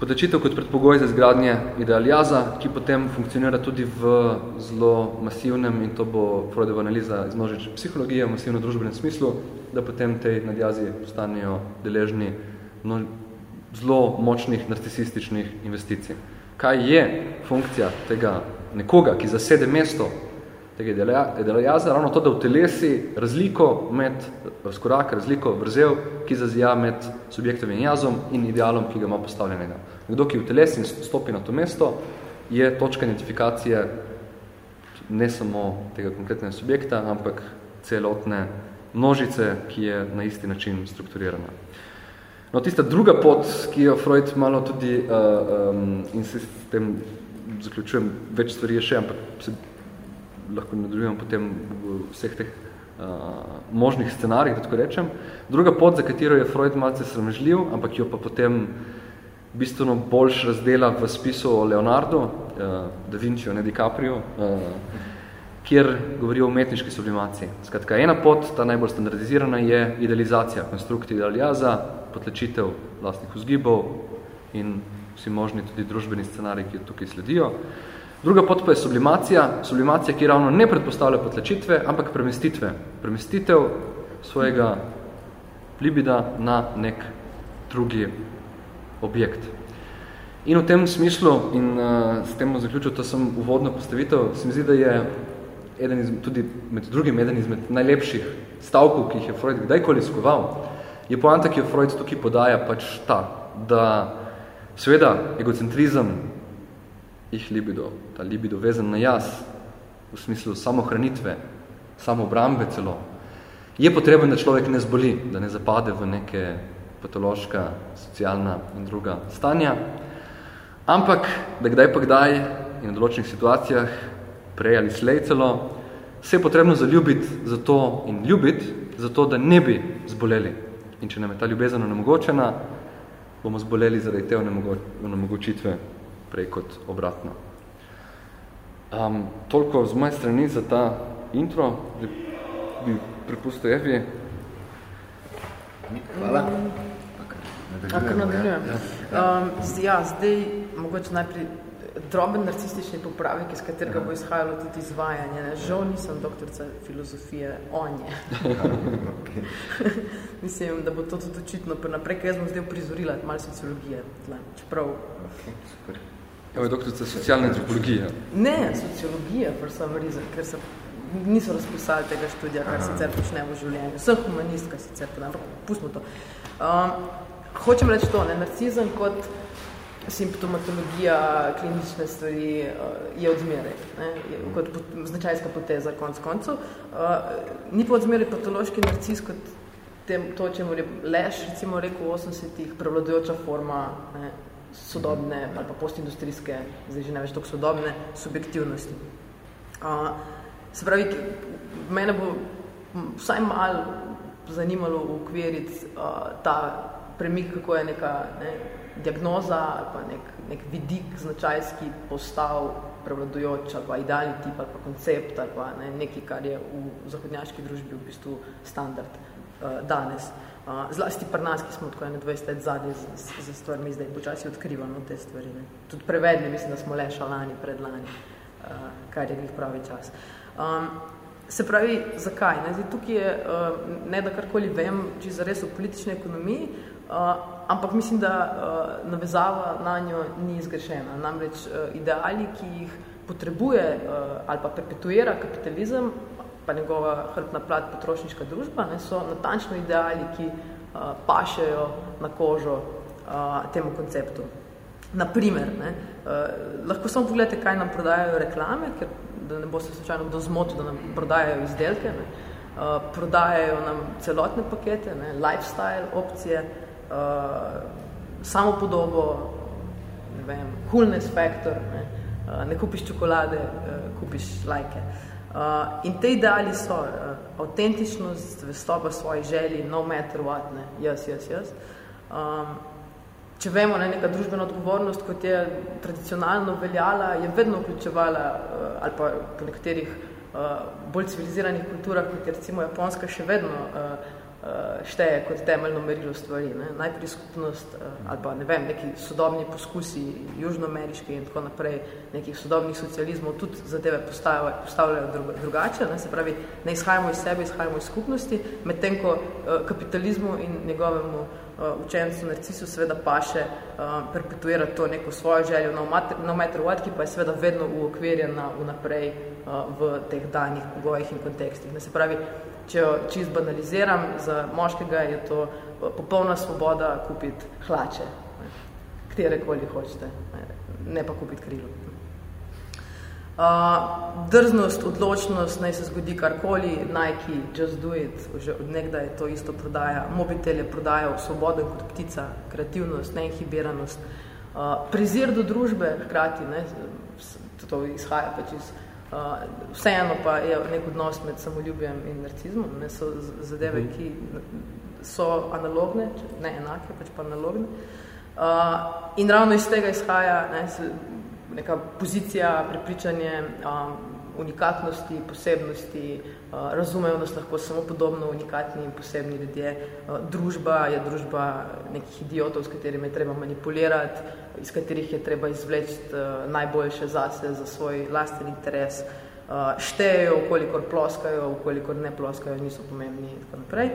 potlačitev kot predpogoj za izgradnje idealjaza, ki potem funkcionira tudi v zelo masivnem, in to bo Freudova analiza iz množič psihologije, v masivno družbenem smislu, da potem te nadjazi postanejo deležni no, zelo močnih narcisističnih investicij. Kaj je funkcija tega nekoga, ki zasede mesto tega delojaza, ravno to, da v telesi razliko med, razkorak, razliko vrzel, ki zazija med subjektovim jazom in idealom, ki ga ima postavljenega. Kdo, ki v telesi stopi na to mesto, je točka identifikacije ne samo tega konkretnega subjekta, ampak celotne množice, ki je na isti način strukturirana. No, tista druga pot, ki jo Freud malo tudi, uh, um, in se s tem zaključujem, več stvari je še, ampak se lahko nadaljujemo potem v vseh teh uh, možnih scenarijih, da tako rečem. Druga pot, za katero je Freud malce sramežljiv, ampak jo pa potem bistveno boljš razdela v spisu o Leonardo, uh, Da Vinci, ne DiCaprio, uh, kjer govori o umetniški sublimaciji. Skratka, ena pot, ta najbolj standardizirana, je idealizacija, konstrukt idealjaza, potlečitev vlastnih vzgibov in vsi možni tudi družbeni scenariji, ki tukaj sledijo. Druga pot pa je sublimacija, sublimacija, ki ravno ne predpostavlja potlačitve, ampak premestitve. Premestitev svojega libida na nek drugi objekt. In v tem smislu, in uh, s tem zaključil, to sem uvodno postavitev, se mi zdi, da je eden iz, tudi med drugim eden izmed najlepših stavkov, ki jih je Freud kdajkoli skoval, je poanta, ki jo Freud tukaj podaja, pač ta, da seveda egocentrizem jih libido, ta libido vezan na jaz, v smislu samohranitve, samoobrambe celo, je potreben, da človek ne zboli, da ne zapade v neke patološka, socialna in druga stanja, Ampak, da kdaj pa kdaj in v določenih situacijah, prej ali slej celo, se je potrebno zaljubiti za to in ljubiti, zato da ne bi zboleli. In če nam je ta ljubezen onemogočena, bomo zboleli zaradi te onemogočitve prej kot obratno. Um, toliko z moje strani za ta intro, bi, bi pripustil Evi. Hvala. Ako nadaljujem. Ja. Um, ja, zdaj mogoče najprej droben narcistični popravek, iz katerega bo izhajalo tudi izvajanje. Ne? Žal nisem doktorica filozofije, on je. *laughs* Mislim, da bo to tudi očitno naprej, ker jaz bom zdaj uprizorila malo sociologije. Tle. Čeprav... Okay, super. Evo je doktorica socialne antropologije. Ne, sociologija, for some reason, ker se niso razpisali tega študija, kar sicer počnemo v življenju. Sem humanistka sicer, ampak pustimo to. Um, hočem reči to, ne, narcizem kot simptomatologija, klinične stvari uh, je odzmeraj, ne, kot značajska poteza konc koncev. Uh, ni pa odzmeraj patološki narcis kot tem, to, če je leš, recimo rekel v 80-ih, prevladujoča forma ne, sodobne ali pa postindustrijske, zdaj že ne več toliko sodobne, subjektivnosti. Uh, se pravi, mene bo vsaj malo zanimalo ukviriti uh, ta premik, kako je neka ne, diagnoza ali pa nek, nek vidik značajski postal prevladujoč ali pa idealni tip ali pa koncept ali pa ne, nekaj, kar je v zahodnjaški družbi v bistvu standard uh, danes. Uh, zlasti pri nas, ki smo tako 21 let zadnji z, z stvarmi, zdaj počasi odkrivamo te stvari. Ne. Tudi prevedli, mislim, da smo le šalani pred lani, uh, kar je njih pravi čas. Um, se pravi, zakaj? Ne? Zdaj, tukaj je, uh, ne da karkoli vem, če zares v politični ekonomiji, uh, ampak mislim, da uh, navezava na njo ni zgrešena. Namreč uh, ideali, ki jih potrebuje uh, ali pa perpetuira kapitalizem, pa njegova hrbtna plat potrošniška družba, ne, so natančno ideali, ki uh, pašejo na kožo uh, temu konceptu. Naprimer, ne, uh, lahko samo pogledate, kaj nam prodajajo reklame, ker da ne bo se slučajno kdo zmotil, da nam prodajajo izdelke. Ne, uh, prodajajo nam celotne pakete, ne, lifestyle opcije, uh, samo podobo, ne vem, coolness factor, ne, uh, ne kupiš čokolade, uh, kupiš lajke. Uh, in te ideali so uh, avtentičnost, vestoba svoji želji, no matter what, ne, jaz, jaz, jaz. Um, če vemo, ne, neka družbena odgovornost, kot je tradicionalno veljala, je vedno vključevala, uh, ali pa po nekaterih uh, bolj civiliziranih kulturah, kot je recimo Japonska, še vedno uh, šteje kot temeljno merilo stvari. Ne? Najprej skupnost uh, ali pa ne vem, neki sodobni poskusi južnoameriški in tako naprej, nekih sodobnih socializmov tudi zadeve postavljajo, postavljajo drugače. Ne? Se pravi, ne izhajamo iz sebe, izhajamo iz skupnosti, medtem ko uh, kapitalizmu in njegovemu učencu narcisu seveda paše perpetuira to neko svojo željo no matter, no matter what, ki pa je seveda vedno uokvirjena vnaprej v teh danih pogojih in kontekstih. Ne? Se pravi, če jo čist banaliziram, za moškega je to eh, popolna svoboda kupiti hlače, ne, katerekoli hočete, ne, pa kupiti krilo. Uh, drznost, odločnost, naj se zgodi karkoli, Nike, just do it, že od nekdaj to isto prodaja, mobitel je prodajal svobodo kot ptica, kreativnost, neinhibiranost, uh, prezir do družbe, hkrati, ne, to izhaja pač iz Uh, vseeno pa je nek odnos med samoljubjem in narcizmom, ne, so zadeve, mhm. ki so analogne, ne enake, pač pa analogne. Uh, in ravno iz tega izhaja ne, neka pozicija, prepričanje um, unikatnosti, posebnosti, uh, razumejo nas lahko samo podobno unikatni in posebni ljudje. Uh, družba je družba nekih idiotov, s katerimi je treba manipulirati, iz katerih je treba izvleči uh, najboljše zase, za svoj lasten interes, štejejo, kolikor ploskajo, kolikor ne ploskajo, niso pomembni in tako naprej.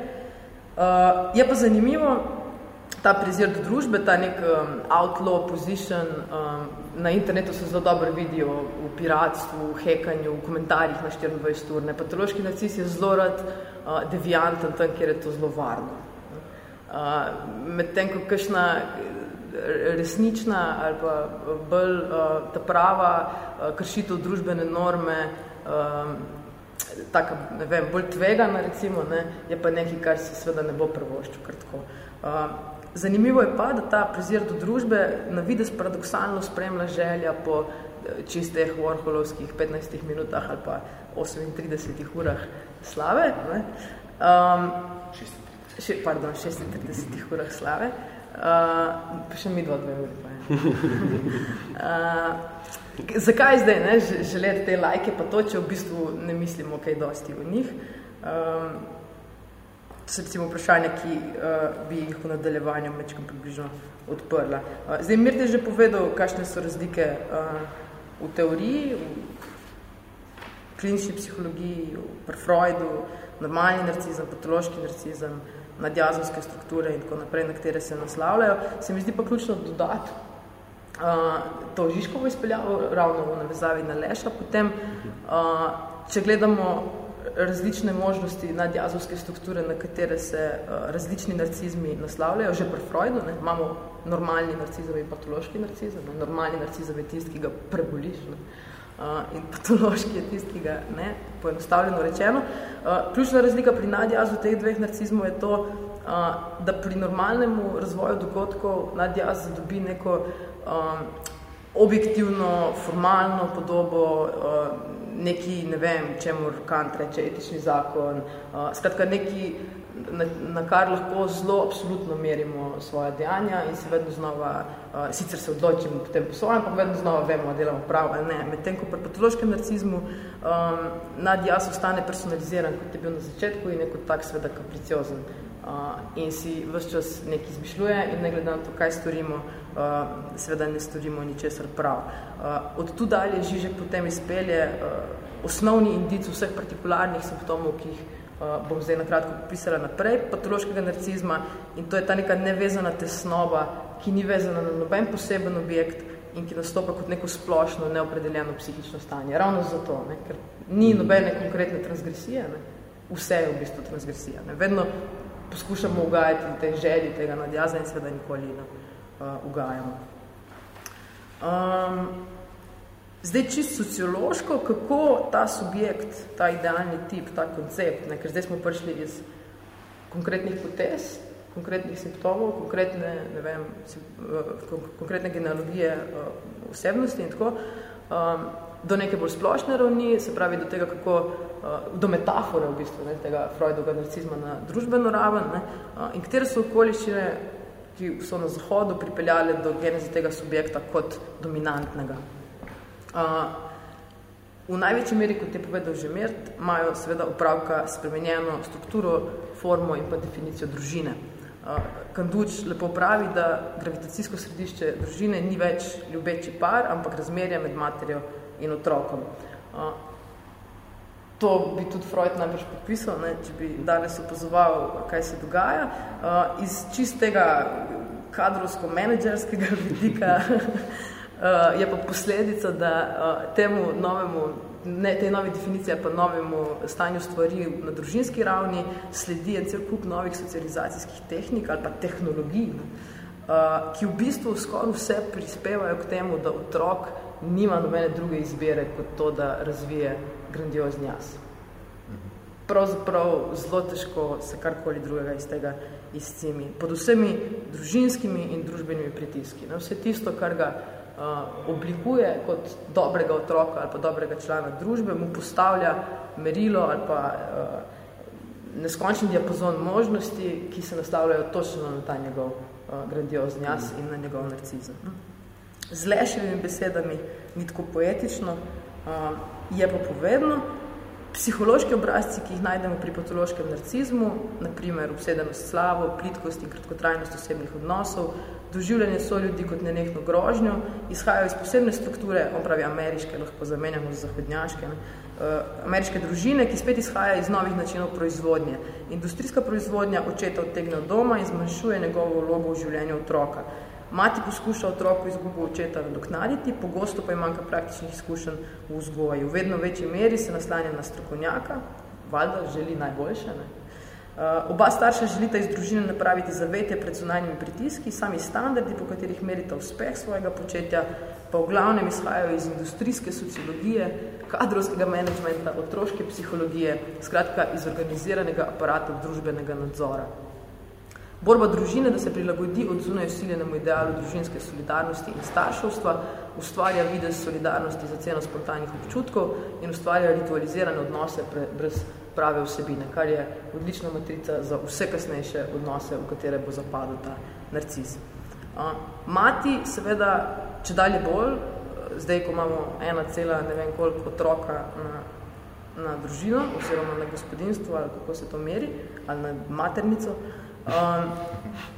Je pa zanimivo, ta prizir do družbe, ta nek um, outlaw position, um, na internetu se zelo dobro vidijo v piratstvu, v hekanju, v komentarjih na 24 ur. Patološki narcis je zelo rad uh, devianten tam, kjer je to zelo varno. Uh, Medtem, ko kakšna resnična ali pa bolj uh, ta prava uh, kršitev družbene norme, um, taka, ne vem, bolj tvegana recimo, ne, je pa nekaj, kar se seveda ne bo prvoščil kar tako. Uh, Zanimivo je pa, da ta prezir do družbe na vides paradoksalno spremlja želja po eh, čistih Warholovskih 15 minutah ali pa 38 urah slave. Ne? Um, še, pardon, 36 urah slave. Uh, pa še mi dva dve uri. Pa uh, *laughs* zakaj zdaj ne, želeti te lajke, pa to, če v bistvu ne mislimo kaj dosti v njih? Um, To so recimo vprašanja, ki uh, bi jih v nadaljevanju mečkam približno odprla. Uh, zdaj, Mirte je že povedal, kakšne so razlike uh, v teoriji, v klinični psihologiji, v Freudu, normalni narcizem, patološki narcizem, nadjazovske strukture in tako naprej, na katere se naslavljajo. Se mi zdi pa ključno dodati uh, to Žižkovo izpeljavo, ravno v navezavi na Leša, potem, uh, če gledamo različne možnosti nadjazovske strukture, na katere se uh, različni narcizmi naslavljajo. Že pri Freudu ne, imamo normalni narcizem in patološki narcizem. Ne. Normalni narcizem je tist, ki ga preboliš. Ne. Uh, in patološki je tist, ki ga ne, poenostavljeno rečeno. Uh, ključna razlika pri nadjazu teh dveh narcizmov je to, uh, da pri normalnemu razvoju dogodkov nadjaz dobi neko um, objektivno, formalno podobo, uh, neki, ne vem, čemu Kant reče, etični zakon, uh, skratka neki, na, na kar lahko zelo absolutno merimo svoje dejanja in se vedno znova, uh, sicer se odločimo potem po svojem, pa vedno znova vemo, delamo prav ali ne. Medtem, ko pri patološkem narcizmu um, nad jaz ostane personaliziran, kot je bil na začetku in je kot tak seveda kapreciozen. Uh, in si vse čas nekaj izmišljuje in ne glede na to, kaj storimo, uh, seveda ne storimo ničesar prav. Uh, od tu dalje Žižek potem izpelje uh, osnovni indic vseh partikularnih simptomov, ki jih uh, bom zdaj nakratko popisala naprej, patološkega narcizma in to je ta neka nevezana tesnova, ki ni vezana na noben poseben objekt in ki nastopa kot neko splošno, neopredeljeno psihično stanje. Ravno zato, ne? ker ni nobene konkretne transgresije, ne? vse je v bistvu transgresija. Ne? Vedno poskušamo ugajati te želji tega nadjaza in seveda nikoli ne. No uh, ugajamo. Um, zdaj, čisto sociološko, kako ta subjekt, ta idealni tip, ta koncept, ne, ker zdaj smo prišli iz konkretnih potez, konkretnih simptomov, konkretne, ne vem, konkretne genealogije uh, osebnosti in tako, um, do neke bolj splošne ravni, se pravi do tega, kako, do metafore v bistvu, ne, tega Freudovega narcizma na družbeno raven, ne, uh, in katere so okoliščine, ki so na zahodu pripeljali do geneze tega subjekta kot dominantnega. Uh, v največji meri, kot je povedal že Mert, imajo seveda upravka spremenjeno strukturo, formo in pa definicijo družine. Kanduč lepo pravi, da gravitacijsko središče družine ni več ljubeči par, ampak razmerja med materjo in otrokom. To bi tudi Freud najbrž podpisal, ne, če bi danes opazoval, kaj se dogaja. Uh, iz čistega kadrovsko-menedžerskega *laughs* vidika *laughs* uh, je pa posledica, da uh, temu novemu, ne tej novi definiciji, pa novemu stanju stvari na družinski ravni sledi en cel kup novih socializacijskih tehnik ali pa tehnologij, ne, uh, ki v bistvu skoraj vse prispevajo k temu, da otrok nima nobene druge izbere kot to, da razvije grandiozni jaz. Pravzaprav zelo težko se karkoli drugega iz tega izcimi. Pod vsemi družinskimi in družbenimi pritiski. Ne? Vse tisto, kar ga uh, oblikuje kot dobrega otroka ali pa dobrega člana družbe, mu postavlja merilo ali pa uh, neskončni diapazon možnosti, ki se nastavljajo točno na ta njegov uh, grandiozni jaz in na njegov narcizem. Z leševimi besedami, ni tako poetično, uh, je pa povedno, Psihološki obrazci, ki jih najdemo pri patološkem narcizmu, naprimer obsedenost slavo, plitkost in kratkotrajnost osebnih odnosov, doživljanje so ljudi kot nenehno grožnjo, izhajajo iz posebne strukture, on pravi ameriške, lahko zamenjamo z zahodnjaške, ne, uh, ameriške družine, ki spet izhaja iz novih načinov proizvodnje. Industrijska proizvodnja očeta odtegne od doma in zmanjšuje njegovo vlogo v življenju otroka. Mati poskuša otroku izgubo očeta nadoknaditi, pogosto pa manjka praktičnih izkušenj v vzgoju. V vedno večji meri se naslanja na strokovnjaka, valjda želi najboljše. Ne? Uh, oba starša želita iz družine napraviti zavetje pred zunanjimi pritiski, sami standardi, po katerih merita uspeh svojega početja, pa v glavnem izhajajo iz industrijske sociologije, kadrovskega menedžmenta, otroške psihologije, skratka iz organiziranega aparata družbenega nadzora. Borba družine, da se prilagodi od zunaj usiljenemu idealu družinske solidarnosti in starševstva, ustvarja videz solidarnosti za ceno spontanih občutkov in ustvarja ritualizirane odnose pre, brez prave vsebine, kar je odlična matrica za vse kasnejše odnose, v katere bo zapadel ta narcis. Uh, mati, seveda, če dalje bolj, zdaj, ko imamo ena cela, ne vem koliko otroka na, na družino oziroma na gospodinstvo, ali kako se to meri, ali na maternico, Um,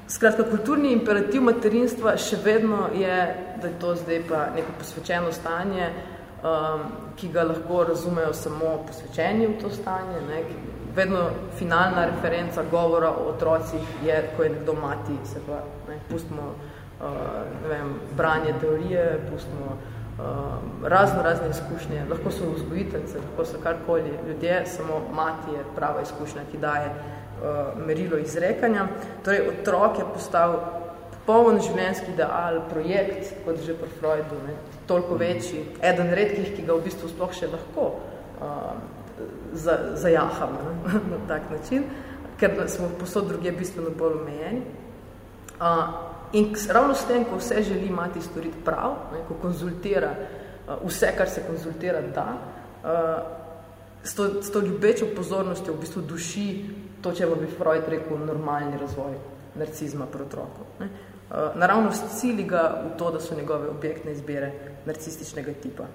skratka, kulturni imperativ materinstva še vedno je, da je to zdaj pa neko posvečeno stanje, um, ki ga lahko razumejo samo posvečeni v to stanje. Ne? Vedno finalna referenca govora o otrocih je, ko je nekdo mati, se pa ne, pustimo uh, ne vem, branje teorije, pustimo uh, razno razne izkušnje, lahko so vzgojiteljce, lahko so karkoli ljudje, samo mati je prava izkušnja, ki daje uh, merilo izrekanja. Torej, otrok je postal popoln življenjski ideal, projekt, kot že pri Freudu, ne, toliko večji, eden redkih, ki ga v bistvu sploh še lahko uh, za, zajahamo ne, *laughs* na tak način, ker smo posod druge bistveno bolj omejeni. Uh, in ravno s tem, ko vse želi imati storiti prav, ne, ko konzultira uh, vse, kar se konzultira da, uh, s to, s to ljubečo pozornostjo v bistvu duši to, če bi Freud rekel, normalni razvoj narcizma pri otroku. Ne? Uh, naravnost cili ga v to, da so njegove objektne izbire narcističnega tipa.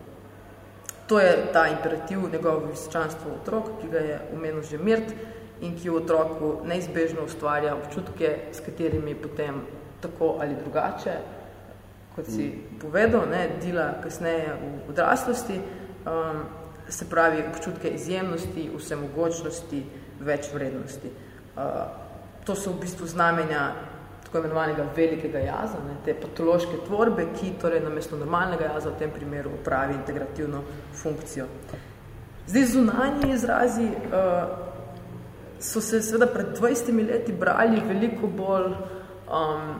To je ta imperativ njegovo visočanstvo otrok, ki ga je umenil že Mirt in ki v otroku neizbežno ustvarja občutke, s katerimi potem tako ali drugače, kot si mm. povedal, ne, dela kasneje v odraslosti, um, se pravi občutke izjemnosti, vsemogočnosti, več vrednosti. Uh, to so v bistvu znamenja tako imenovanega velikega jaza, ne, te patološke tvorbe, ki torej namesto normalnega jaza v tem primeru upravi integrativno funkcijo. Zdaj, zunanji izrazi uh, so se seveda pred 20 leti brali veliko bolj um,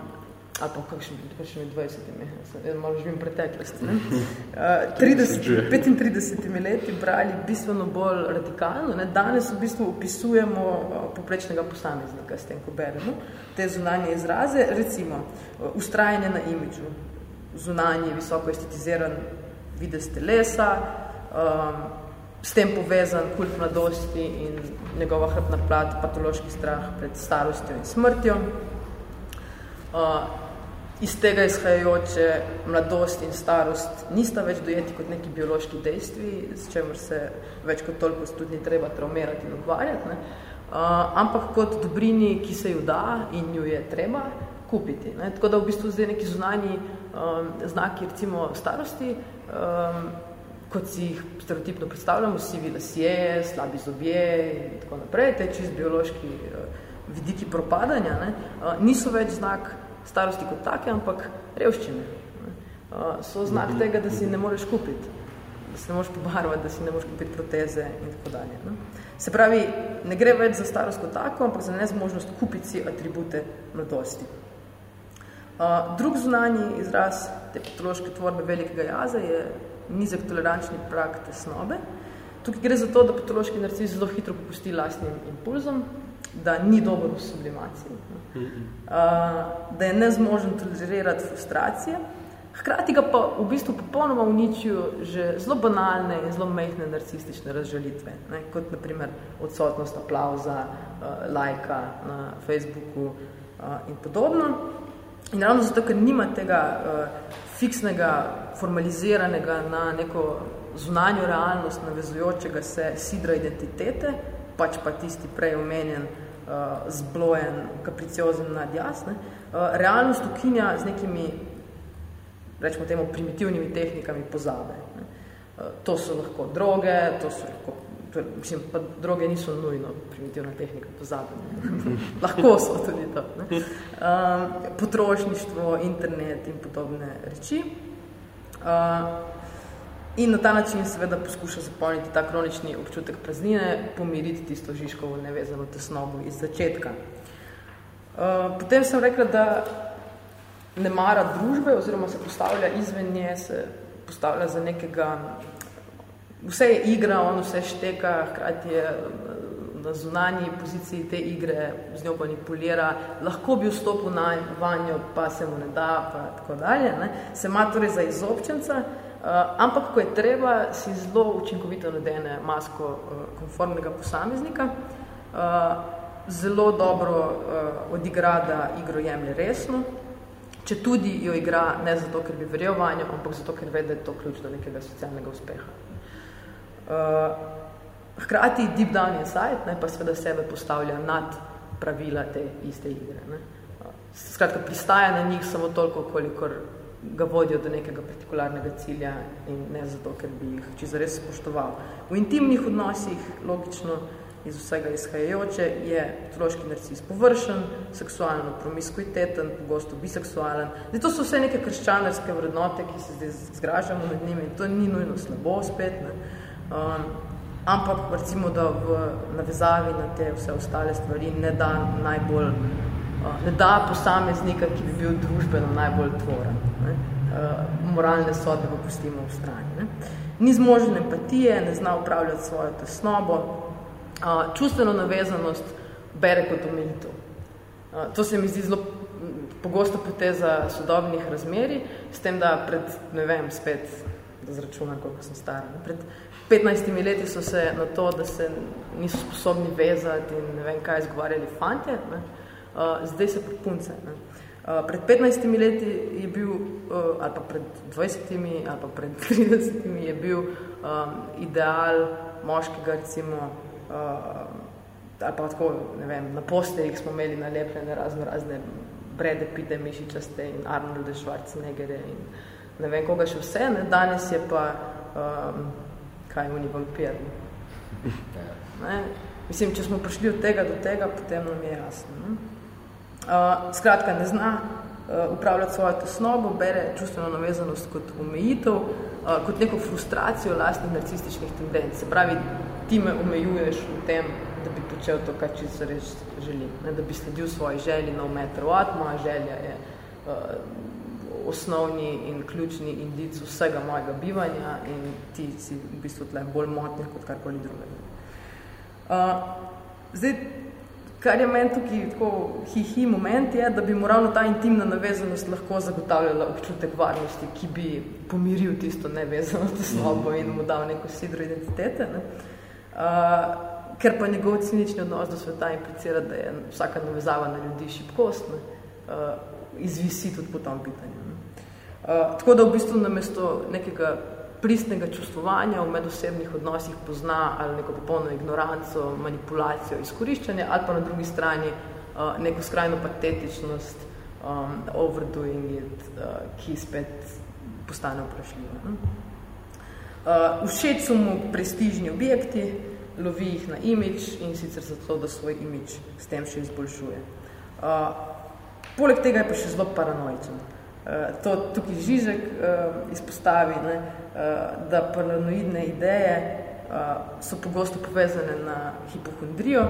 ali pa kakšni, kakšni 20, malo živim preteklosti, ne? Uh, 30, 35 leti brali bistveno bolj radikalno. Ne? Danes v bistvu opisujemo uh, poprečnega posameznika s tem, ko beremo te zunanje izraze, recimo ustrajanje na imidžu, zunanje, visoko estetiziran videz telesa, um, s tem povezan kult mladosti in njegova hrbna plat, patološki strah pred starostjo in smrtjo. Uh, iz tega izhajajoče mladost in starost nista več dojeti kot neki biološki dejstvi, s čemer se več kot toliko tudi ni treba traumirati in ukvarjati, ne? Uh, ampak kot dobrini, ki se ju da in ju je treba kupiti. Ne? Tako da v bistvu zdaj neki zunanji um, znaki recimo starosti, um, kot si jih stereotipno predstavljamo, sivi lasje, slabi zobje in tako naprej, te čist biološki uh, vidiki propadanja, ne? Uh, niso več znak starosti kot take, ampak revščine. Uh, so znak mhm. tega, da si ne moreš kupiti, da si ne moreš pobarvati, da si ne moreš kupiti proteze in tako dalje. Ne? Se pravi, ne gre več za starost kot tako, ampak za nezmožnost kupiti si atribute mladosti. Uh, drug zunanji izraz te patološke tvorbe velikega jaza je nizek tolerančni prak tesnobe. Tukaj gre za to, da patološki narcis zelo hitro popusti lastnim impulzom, da ni dober v sublimaciji, uh, da je nezmožen tolerirati frustracije, hkrati ga pa v bistvu popolnoma uničijo že zelo banalne in zelo mehne narcistične razžalitve, ne, kot naprimer odsotnost aplauza, uh, lajka na Facebooku uh, in podobno. In ravno zato, ker nima tega uh, fiksnega, formaliziranega na neko zunanjo realnost navezujočega se sidra identitete, pač pa tisti prej omenjen uh, zblojen, kapriciozen nadjaz, ne, uh, realnost ukinja z nekimi, rečemo temu, primitivnimi tehnikami pozabe. Ne. Uh, to so lahko droge, to so lahko Mislim, pa droge niso nujno primitivna tehnika pozabljanja. *laughs* Lahko so tudi to. Ne? Um, potrošništvo, internet in podobne reči. Uh, in na ta način seveda poskuša zapolniti ta kronični občutek praznine, pomiriti tisto žiškovo nevezano tesnobo iz začetka. Uh, potem sem rekla, da ne mara družbe oziroma se postavlja izven nje, se postavlja za nekega vse je igra, on vse šteka, hkrati je eh, na zunanji poziciji te igre, z njo manipulira, lahko bi vstopil na vanjo, pa se mu ne da, pa tako dalje. Ne. Se ima torej za izobčenca, uh, ampak ko je treba, si zelo učinkovito nadene masko uh, konformnega posameznika, uh, zelo dobro uh, odigra, da igro jemlje resno, če tudi jo igra ne zato, ker bi verjel vanjo, ampak zato, ker ve, da je to ključ do nekega socialnega uspeha. Uh, hkrati deep down inside ne, pa seveda sebe postavlja nad pravila te iste igre. Ne. Skratka, pristaja na njih samo toliko, kolikor ga vodijo do nekega partikularnega cilja in ne zato, ker bi jih čisto res spoštoval. V intimnih odnosih, logično, iz vsega izhajajoče, je troški narcis površen, seksualno promiskuiteten, pogosto biseksualen. Zdaj, to so vse neke krščanarske vrednote, ki se zdaj zgražamo med njimi. To ni nujno slabo spet. Ne. Um, ampak recimo, da v navezavi na te vse ostale stvari ne da najbolj, ne da posameznika, ki bi bil družbeno najbolj tvoren. Ne? Uh, moralne sodbe pa pustimo v strani. Ne? Ni zmožen empatije, ne zna upravljati svojo tesnobo, uh, čustveno navezanost bere kot omejitev. Uh, to se mi zdi zelo pogosto poteza sodobnih razmeri, s tem, da pred, ne vem, spet, da zračunam, koliko sem stara, ne? pred 15 leti so se na to, da se niso sposobni vezati in ne vem kaj izgovarjali fantje, ne? Uh, zdaj se pa punce. Ne? Uh, pred 15 leti je bil, uh, ali pa pred 20 ali pa pred *laughs* 30 je bil um, ideal moškega, recimo, uh, ali pa tako, ne vem, na posteljih smo imeli nalepljene razno razne brede, pide, mišičaste in Arnold Schwarzeneggere in ne vem koga še vse. Ne? Danes je pa um, kaj oni vampir. *laughs* Ne? Mislim, če smo prišli od tega do tega, potem nam je jasno. Ne? Uh, skratka, ne zna uh, upravljati svojo tesnobo, bere čustveno navezanost kot omejitev, uh, kot neko frustracijo lastnih narcističnih tendenc. Se pravi, ti me omejuješ v tem, da bi počel to, kar čisto res želim. Ne? Da bi sledil svoji želji na umetru. Moja želja je uh, osnovni in ključni indic vsega mojega bivanja in ti si v bistvu tle bolj motnja kot karkoli drugega. Uh, zdaj, kar je meni tukaj tako hi-hi moment je, da bi moralno ta intimna navezanost lahko zagotavljala občutek varnosti, ki bi pomiril tisto nevezano tesnobo in mu dal neko sidro identitete. Ne? Uh, ker pa njegov cinični odnos do sveta implicira, da je vsaka navezava na ljudi šibkost, ne? Uh, izvisi tudi po tom pitanju. Eh, tako da v bistvu namesto nekega pristnega čustvovanja v medosebnih odnosih pozna ali neko popolno ignoranco, manipulacijo, izkoriščanje ali pa na drugi strani uh, neko skrajno patetičnost, um, overdoing it, uh, ki spet postane vprašljiva. Uh, všeč so mu prestižni objekti, lovi jih na imič in sicer zato, da svoj imič s tem še izboljšuje. Uh, poleg tega je pa še zelo paranoičen. Eh, to tukaj Žižek uh, izpostavi, ne, uh, da paranoidne ideje uh, so pogosto povezane na hipohondrijo.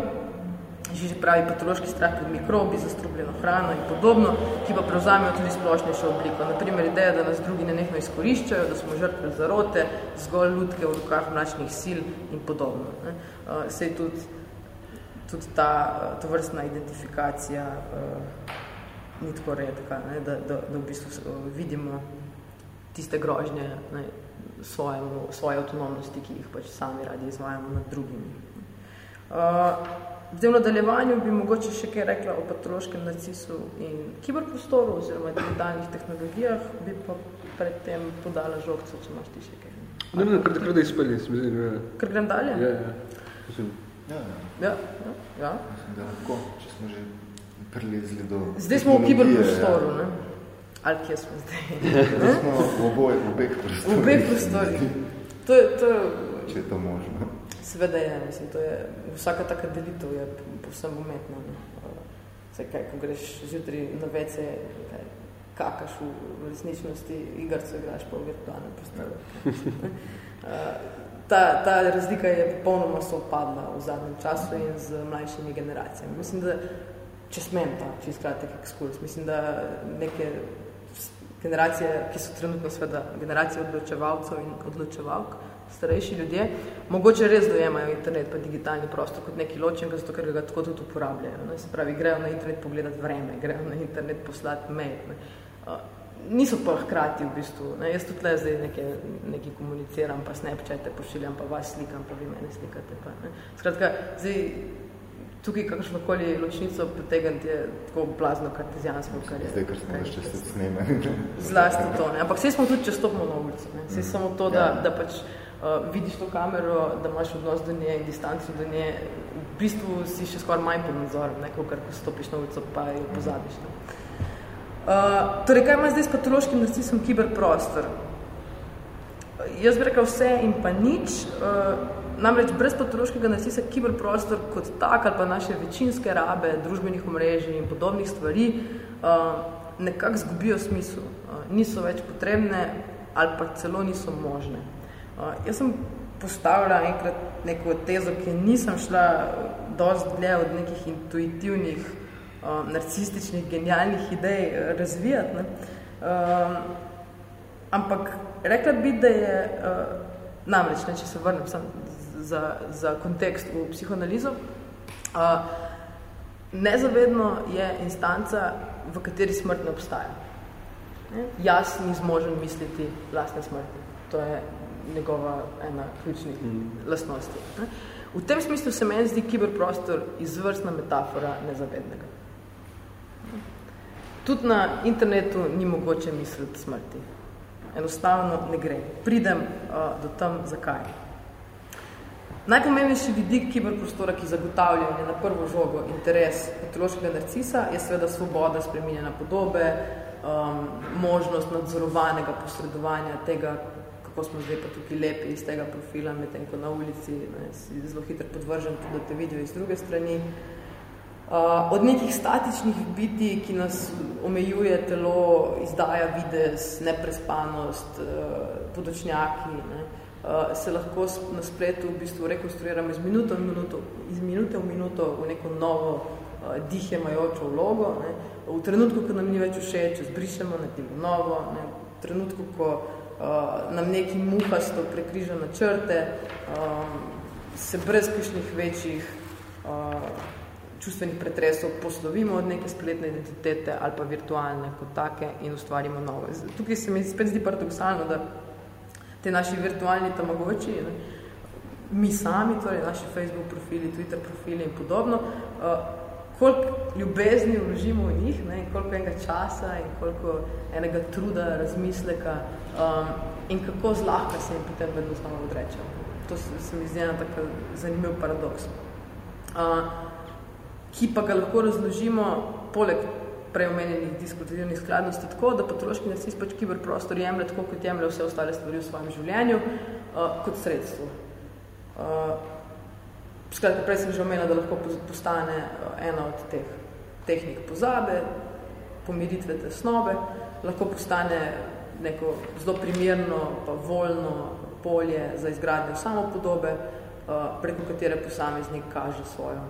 Žižek pravi patološki strah pred mikrobi, zastrubljeno hrano in podobno, ki pa prevzamejo tudi splošnejšo obliko. Naprimer, ideja, da nas drugi nenehno izkoriščajo, da smo žrtve zarote, zgolj lutke v rokah mračnih sil in podobno. Ne. Uh, sej tudi, tudi ta tovrstna identifikacija ni tako redka, ne, da, da, da v bistvu vidimo tiste grožnje ne, svojemu, svoje avtonomnosti, ki jih pač sami radi izvajamo nad drugimi. Uh, zdaj v nadaljevanju bi mogoče še kaj rekla o patološkem narcisu in kiberprostoru oziroma digitalnih tehnologijah, bi pa predtem podala žogco, če imaš ti še kaj. Ne, ne, kar, kar da izpelji, se mi zdi, ne. Ker grem dalje? Ja, ja. Mislim, Ja, Ja, ja, ja. mislim, da lahko, če smo že prilezli do Zdaj smo v tehnologije, kiberprostoru, ne? Ali kje smo zdaj? *laughs* Ja. Smo v oboj, v obeh V prostorih. obeh prostorih. To je, to je, Če je to možno. seveda je, mislim, to je, vsaka taka delitev je povsem umetna. Ne? Zdaj, kaj, ko greš zjutraj na WC, kaj, kakaš v, v resničnosti, igrco igraš pa v virtualnem prostoru. Ne? *laughs* Uh, ta, ta razlika je popolnoma sovpadla v zadnjem času in z mlajšimi generacijami. Mislim, da, če smem ta čist kratek ekskurs, mislim, da neke generacije, ki so trenutno sveda generacije odločevalcev in odločevalk, starejši ljudje, mogoče res dojemajo internet pa digitalni prostor kot nekaj ločenega, zato ker ga tako tudi uporabljajo. Ne? Se pravi, grejo na internet pogledati vreme, grejo na internet poslati mail. Ne? Uh, niso pa hkrati v bistvu. Ne? Jaz tudi le zdaj nekaj, nekaj komuniciram, pa Snapchate pošiljam, pa vas slikam, pa vi mene slikate. Pa, ne? Skratka, zdaj tukaj kakršnokoli ločnico potegniti je tako blazno kartezijansko, kar je. Zdaj, ker smo kar več čas res. snemali. Zlasti to, ne. Ampak vse smo tudi, če stopimo na ulico. Ne. Vse samo to, da, Ja. da pač uh, vidiš to kamero, da imaš odnos do nje in distanco do nje, v bistvu si še skoraj manj pod nadzorom, ne, kot ko stopiš na ulico, pa jo pozabiš. Ne. Uh, torej, kaj ima zdaj s patološkim narcisom kiberprostor? Jaz bi rekel vse in pa nič. Uh, namreč brez patološkega narcisa kiberprostor kot tak ali pa naše večinske rabe družbenih omrežij in podobnih stvari uh, nekako zgubijo smisel. Uh, niso več potrebne ali pa celo niso možne. Uh, jaz sem postavila enkrat neko tezo, ki nisem šla dosti dlje od nekih intuitivnih, narcističnih, genialnih idej razvijati. Ne? Ampak rekla bi, da je namreč, ne, če se vrnem sam za, za kontekst v psihoanalizo, uh, nezavedno je instanca, v kateri smrt ne obstaja. Jaz ni zmožen misliti lastne smrti. To je njegova ena ključnih mm. lastnosti. Ne? V tem smislu se meni zdi kiberprostor izvrstna metafora nezavednega. Tudi na internetu ni mogoče misliti smrti. Enostavno ne gre. Pridem uh, do tam, zakaj. Najpomembnejši vidik kiberprostora, ki zagotavlja na prvo žogo interes patološkega narcisa, je seveda svoboda spreminjena podobe, um, možnost nadzorovanega posredovanja tega, kako smo zdaj pa tukaj lepi iz tega profila, medtem ko na ulici ne, si zelo hitro podvržen tudi, da te vidijo iz druge strani. Uh, od nekih statičnih biti, ki nas omejuje telo, izdaja videz, neprespanost, uh, podočnjaki, ne, se lahko na spletu v bistvu rekonstruiramo iz, minuto v minuto, iz minute v minuto v neko novo uh, dihjemajočo vlogo. Ne. V trenutku, ko nam ni več všeč, zbrišemo naredimo novo. Ne. V trenutku, ko uh, nam neki muhasto prekriža na črte, um, se brez kakšnih večjih uh, čustvenih pretresov poslovimo od neke spletne identitete ali pa virtualne kot take in ustvarimo novo. Tukaj se mi spet zdi paradoksalno, da te naši virtualni tamagoči, ne, mi sami, torej naši Facebook profili, Twitter profili in podobno, uh, koliko ljubezni vložimo v njih, ne, in koliko enega časa in koliko enega truda, razmisleka um, in kako zlahka se jim potem vedno znova odrečejo. To se, se mi zdi ena taka zanimiv paradoks. Uh, ki pa ga lahko razložimo poleg preomenjenih diskutativnih skladnosti tako, da patološki narcis pač kiberprostor jemlje tako, kot jemlje vse ostale stvari v svojem življenju, uh, kot sredstvo. Uh, skratka, prej sem že omenila, da lahko postane uh, ena od teh tehnik pozabe, pomiritve tesnobe, lahko postane neko zelo primerno pa voljno polje za izgradnjo samopodobe, uh, preko katere posameznik kaže svojo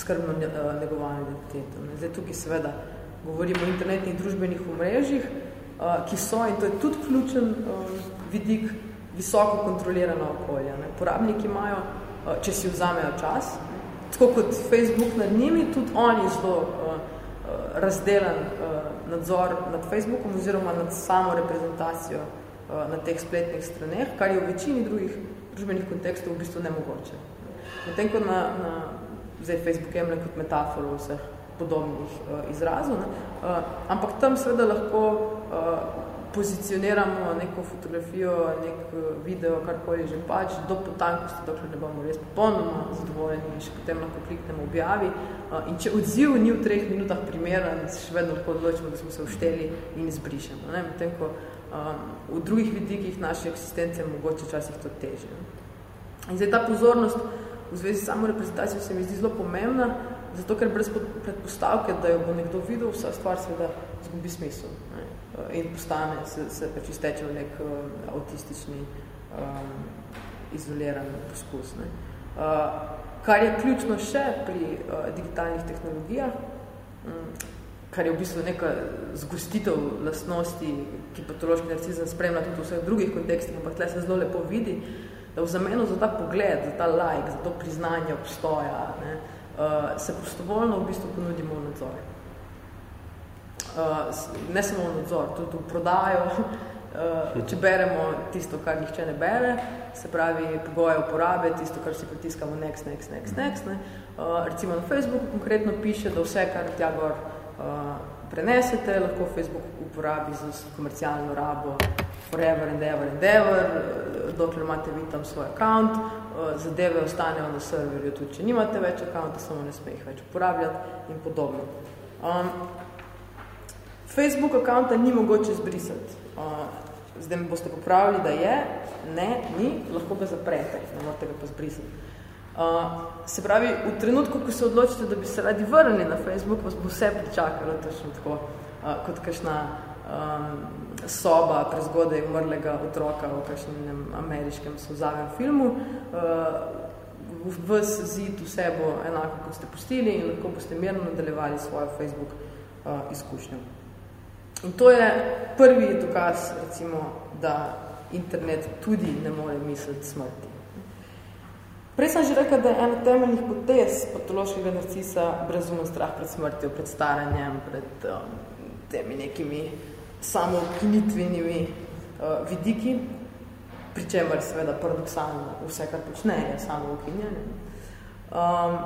skrbno negovalno identiteto. Zdaj tukaj seveda govorimo o internetnih družbenih omrežjih, ki so, in to je tudi ključen vidik, visoko kontrolirana okolja. Ne. Porabniki imajo, če si vzamejo čas, tako kot Facebook nad njimi, tudi oni zelo razdelen nadzor nad Facebookom oziroma nad samo reprezentacijo na teh spletnih straneh, kar je v večini drugih družbenih kontekstov v bistvu nemogoče. Medtem ko na, na zdaj Facebook jemlje kot metaforo vseh podobnih uh, izrazov, ne? Uh, ampak tam seveda lahko uh, pozicioniramo neko fotografijo, nek video, karkoli že pač, do potankosti, dokler ne bomo res popolnoma zadovoljeni in še potem lahko kliknemo objavi. In če odziv ni v treh minutah primeren, še vedno lahko odločimo, da smo se ušteli in izbrišemo. Ne? Medtem, ko um, v drugih vidikih naše eksistence mogoče včasih to teže. In zdaj ta pozornost v zvezi s samo reprezentacijo se mi zdi zelo pomembna, zato ker brez predpostavke, da jo bo nekdo videl, vsa stvar seveda zgubi smisel. Ne? In postane, se, se pač izteče v nek uh, avtistični, um, izoliran poskus. Ne? Uh, kar je ključno še pri uh, digitalnih tehnologijah, um, kar je v bistvu neka zgostitev lastnosti, ki patološki narcizem spremlja tudi v vseh drugih kontekstih, ampak tle se zelo lepo vidi, da v zamenu za ta pogled, za ta like, za to priznanje obstoja, ne, uh, se prostovoljno v bistvu ponudimo v nadzor. Uh, ne samo v nadzor, tudi v prodajo, uh, *laughs* če beremo tisto, kar nihče ne bere, se pravi pogoje uporabe, tisto, kar si pritiskamo next, next, next, next. Ne. Uh, recimo na Facebooku konkretno piše, da vse, kar tja gor uh, prenesete, lahko Facebook uporabi za komercialno rabo forever and ever and ever, dokler imate vi tam svoj account, Eh, zadeve ostanejo na serverju, tudi če nimate več akonta, samo ne sme jih več uporabljati in podobno. Um, Facebook akonta ni mogoče zbrisati. Uh, zdaj mi boste popravili, da je, ne, ni, lahko ga zaprete, ne morate ga pa zbrisati. Uh, se pravi, v trenutku, ko se odločite, da bi se radi vrnili na Facebook, vas bo vse pričakalo točno tako, uh, kot kakšna um, soba prezgodaj umrlega otroka v kakšnem ameriškem sozavem filmu. Uh, ves zid vse bo enako, kot ste pustili in lahko boste mirno nadaljevali svojo Facebook uh, izkušnjo. In to je prvi dokaz, recimo, da internet tudi ne more misliti smrti. Prej sem že rekel, da je ena temeljnih potez patološkega narcisa brezumen strah pred smrtjo, pred staranjem, pred um, temi nekimi samo ukinitvenimi uh, vidiki, pri čemer seveda paradoksalno vse, kar počne, je samo ukinjanje. Um,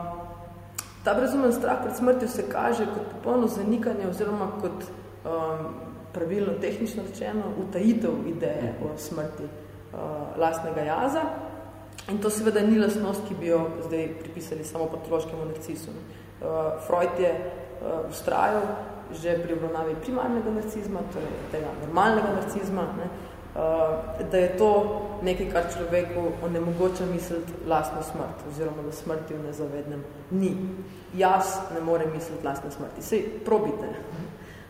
ta brezumen strah pred smrtjo se kaže kot popolno zanikanje oziroma kot um, pravilno tehnično rečeno utajitev ideje o smrti uh, lastnega jaza. In to seveda ni lastnost, ki bi jo zdaj pripisali samo patološkemu narcisu. Uh, Freud je uh, ustrajal, že pri obravnavi primarnega narcizma, torej tega normalnega narcizma, ne, uh, da je to nekaj, kar človeku onemogoča misliti lastno smrt, oziroma da smrti v nezavednem ni. Jaz ne morem misliti lastne smrti. Sej, probite.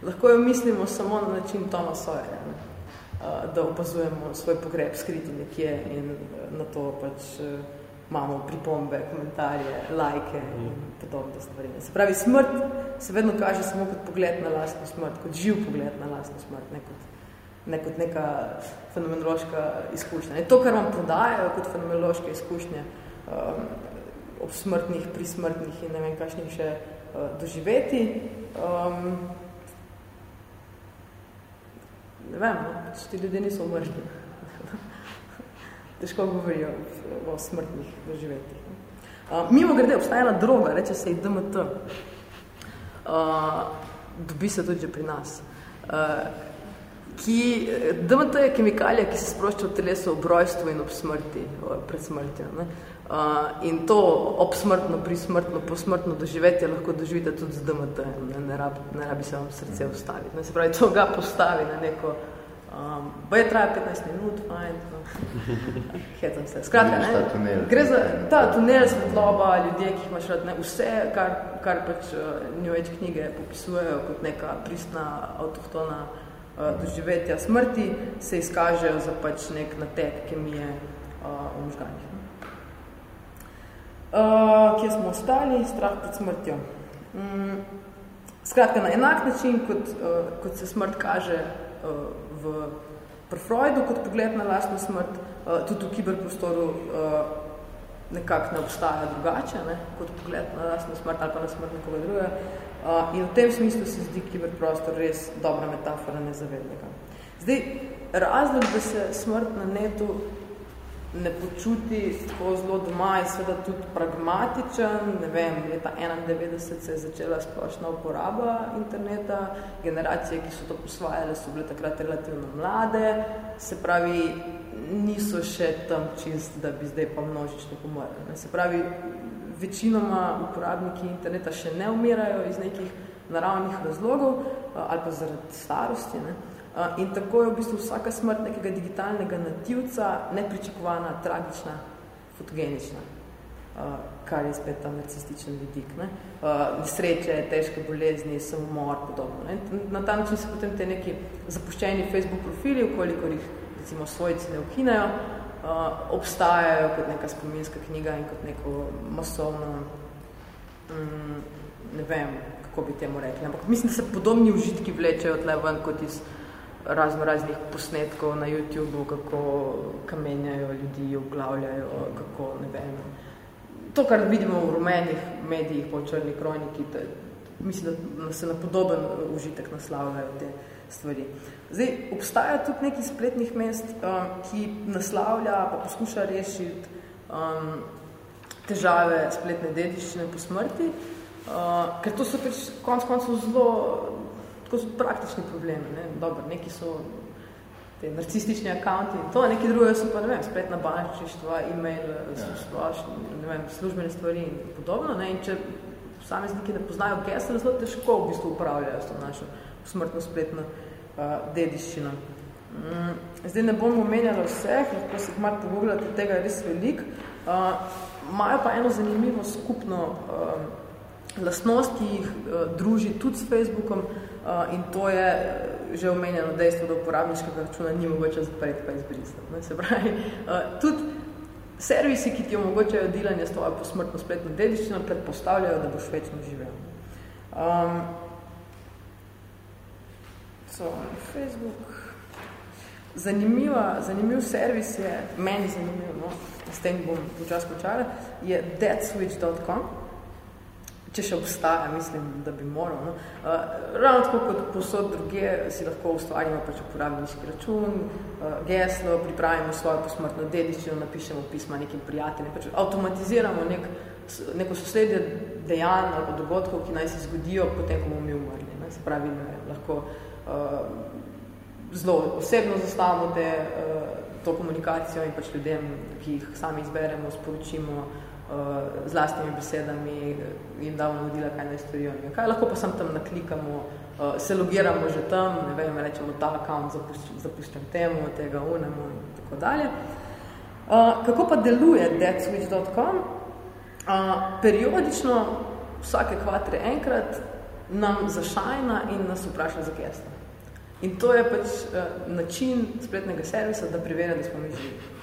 Lahko jo mislimo samo na način Toma Sawyerja, ne, uh, da opazujemo svoj pogreb skriti nekje in uh, na to pač imamo pripombe, komentarje, lajke in podobne stvari. Se pravi, smrt se vedno kaže samo kot pogled na lastno smrt, kot živ pogled na lastno smrt, ne kot, ne kot neka fenomenološka izkušnja. Ne to, kar vam prodajajo kot fenomenološke izkušnje um, ob smrtnih, prismrtnih in ne vem, kakšnih še uh, doživeti, um, ne vem, no, pač ti ljudje niso umrli težko govorijo o smrtnih doživetih. Uh, mimo grede, obstaja ena droga, reče se DMT. Uh, dobi se tudi že pri nas. Uh, ki, DMT je kemikalija, ki se sprošča v telesu ob rojstvu in ob smrti, pred smrtjo. Ne? Uh, in to obsmrtno, prismrtno, posmrtno doživetje lahko doživite tudi z DMT. Ne, ne, rabi, ne rabi se vam srce ustaviti. Ne? Se pravi, to ga postavi na neko Um, ba je traja 15 minut, fajn, hecam *laughs* se. Skratka, ne, tunel, gre za ta tunel, svetloba, ljudje, ki jih imaš rad, ne, vse, kar, kar pač uh, New Age knjige popisujejo kot neka pristna, avtohtona uh, doživetja smrti, se izkažejo za pač nek natek kemije uh, v možganjih. Uh, kje smo ostali? Strah pred smrtjo. Um, skratka, na enak način, kot, uh, kot se smrt kaže uh, v pri Freudu kot pogled na lastno smrt, uh, tudi v kiberprostoru uh, nekako ne obstaja drugače, ne, kot pogled na lastno smrt ali pa na smrt nekoga druga. Uh, in v tem smislu se zdi kiberprostor res dobra metafora nezavednega. Zdaj, razlog, da se smrt na netu ne počuti tako zelo doma in seveda tudi pragmatičen. Ne vem, leta 91 se je začela splošna uporaba interneta, generacije, ki so to posvajale, so bile takrat relativno mlade, se pravi, niso še tam čist, da bi zdaj pa množično pomrli. Se pravi, večinoma uporabniki interneta še ne umirajo iz nekih naravnih razlogov ali pa zaradi starosti. Ne? In tako je v bistvu vsaka smrt nekega digitalnega nativca nepričakovana, tragična, fotogenična, kar je spet ta narcističen vidik. Ne? Nesreče, težke bolezni, samomor, podobno. Ne? Na ta način se potem te neki zapuščeni Facebook profili, koliko jih recimo svojci ne ukinejo, obstajajo kot neka spominska knjiga in kot neko masovno, mm, ne vem, kako bi temu rekli, ampak mislim, da se podobni užitki vlečejo tle ven kot iz razno raznih posnetkov na YouTubeu, kako kamenjajo ljudi, obglavljajo, kako ne vem. To, kar vidimo v rumenih medijih po črni kroniki, to je, mislim, da se na podoben užitek naslavljajo te stvari. Zdaj, obstaja tudi nekaj spletnih mest, um, ki naslavlja pa poskuša rešiti um, težave spletne dediščine po smrti, uh, ker to so pač konc koncev zelo to so praktični problemi. Ne? Dobro, neki so te narcistični akaunti in to, neki druge so pa, ne vem, spletna bančištva, e-mail, ja. splošni, ne vem, službene stvari in podobno. Ne? In če posamezniki ne poznajo gesel, zelo težko v bistvu upravljajo s to našo smrtno spletno uh, dediščino. Mm, zdaj ne bom omenjala vseh, lahko se malo pogooglate, tega je res velik. Uh, imajo pa eno zanimivo skupno uh, lastnost, ki jih uh, druži tudi s Facebookom, Uh, in to je uh, že omenjeno dejstvo, da uporabniškega računa ni mogoče zapreti pa izbrisati. Se pravi, uh, *laughs* tudi servisi, ki ti omogočajo delanje s tvojo posmrtno spletno dediščino, predpostavljajo, da boš večno živel. Um, so, Facebook. Zanimiva, zanimiv servis je, meni zanimiv, no, s tem bom počas počala, je deadswitch.com če še obstaja, mislim, da bi moral. No. Uh, ravno tako kot posod druge si lahko ustvarimo pač uporabniški račun, uh, geslo, pripravimo svojo posmrtno dediščino, napišemo pisma nekim prijateljem, pač avtomatiziramo nek, neko sosledje dejanj ali dogodkov, ki naj se zgodijo potem, ko bomo mi umrli. Ne. Se pravi, ne, lahko uh, zelo osebno zastavimo te, uh, to komunikacijo in pač ljudem, ki jih sami izberemo, sporočimo, uh, z lastnimi besedami jim damo navodila, kaj naj storijo. Kaj lahko pa sem tam naklikamo, uh, se logiramo že tam, ne vem, rečemo ta account zapuščam, zapuščam temu, tega unemu in tako dalje. Uh, kako pa deluje deadswitch.com? Uh, periodično, vsake kvatre enkrat, nam zašajna in nas vpraša za gesto. In to je pač uh, način spletnega servisa, da preverja, da smo mi živi.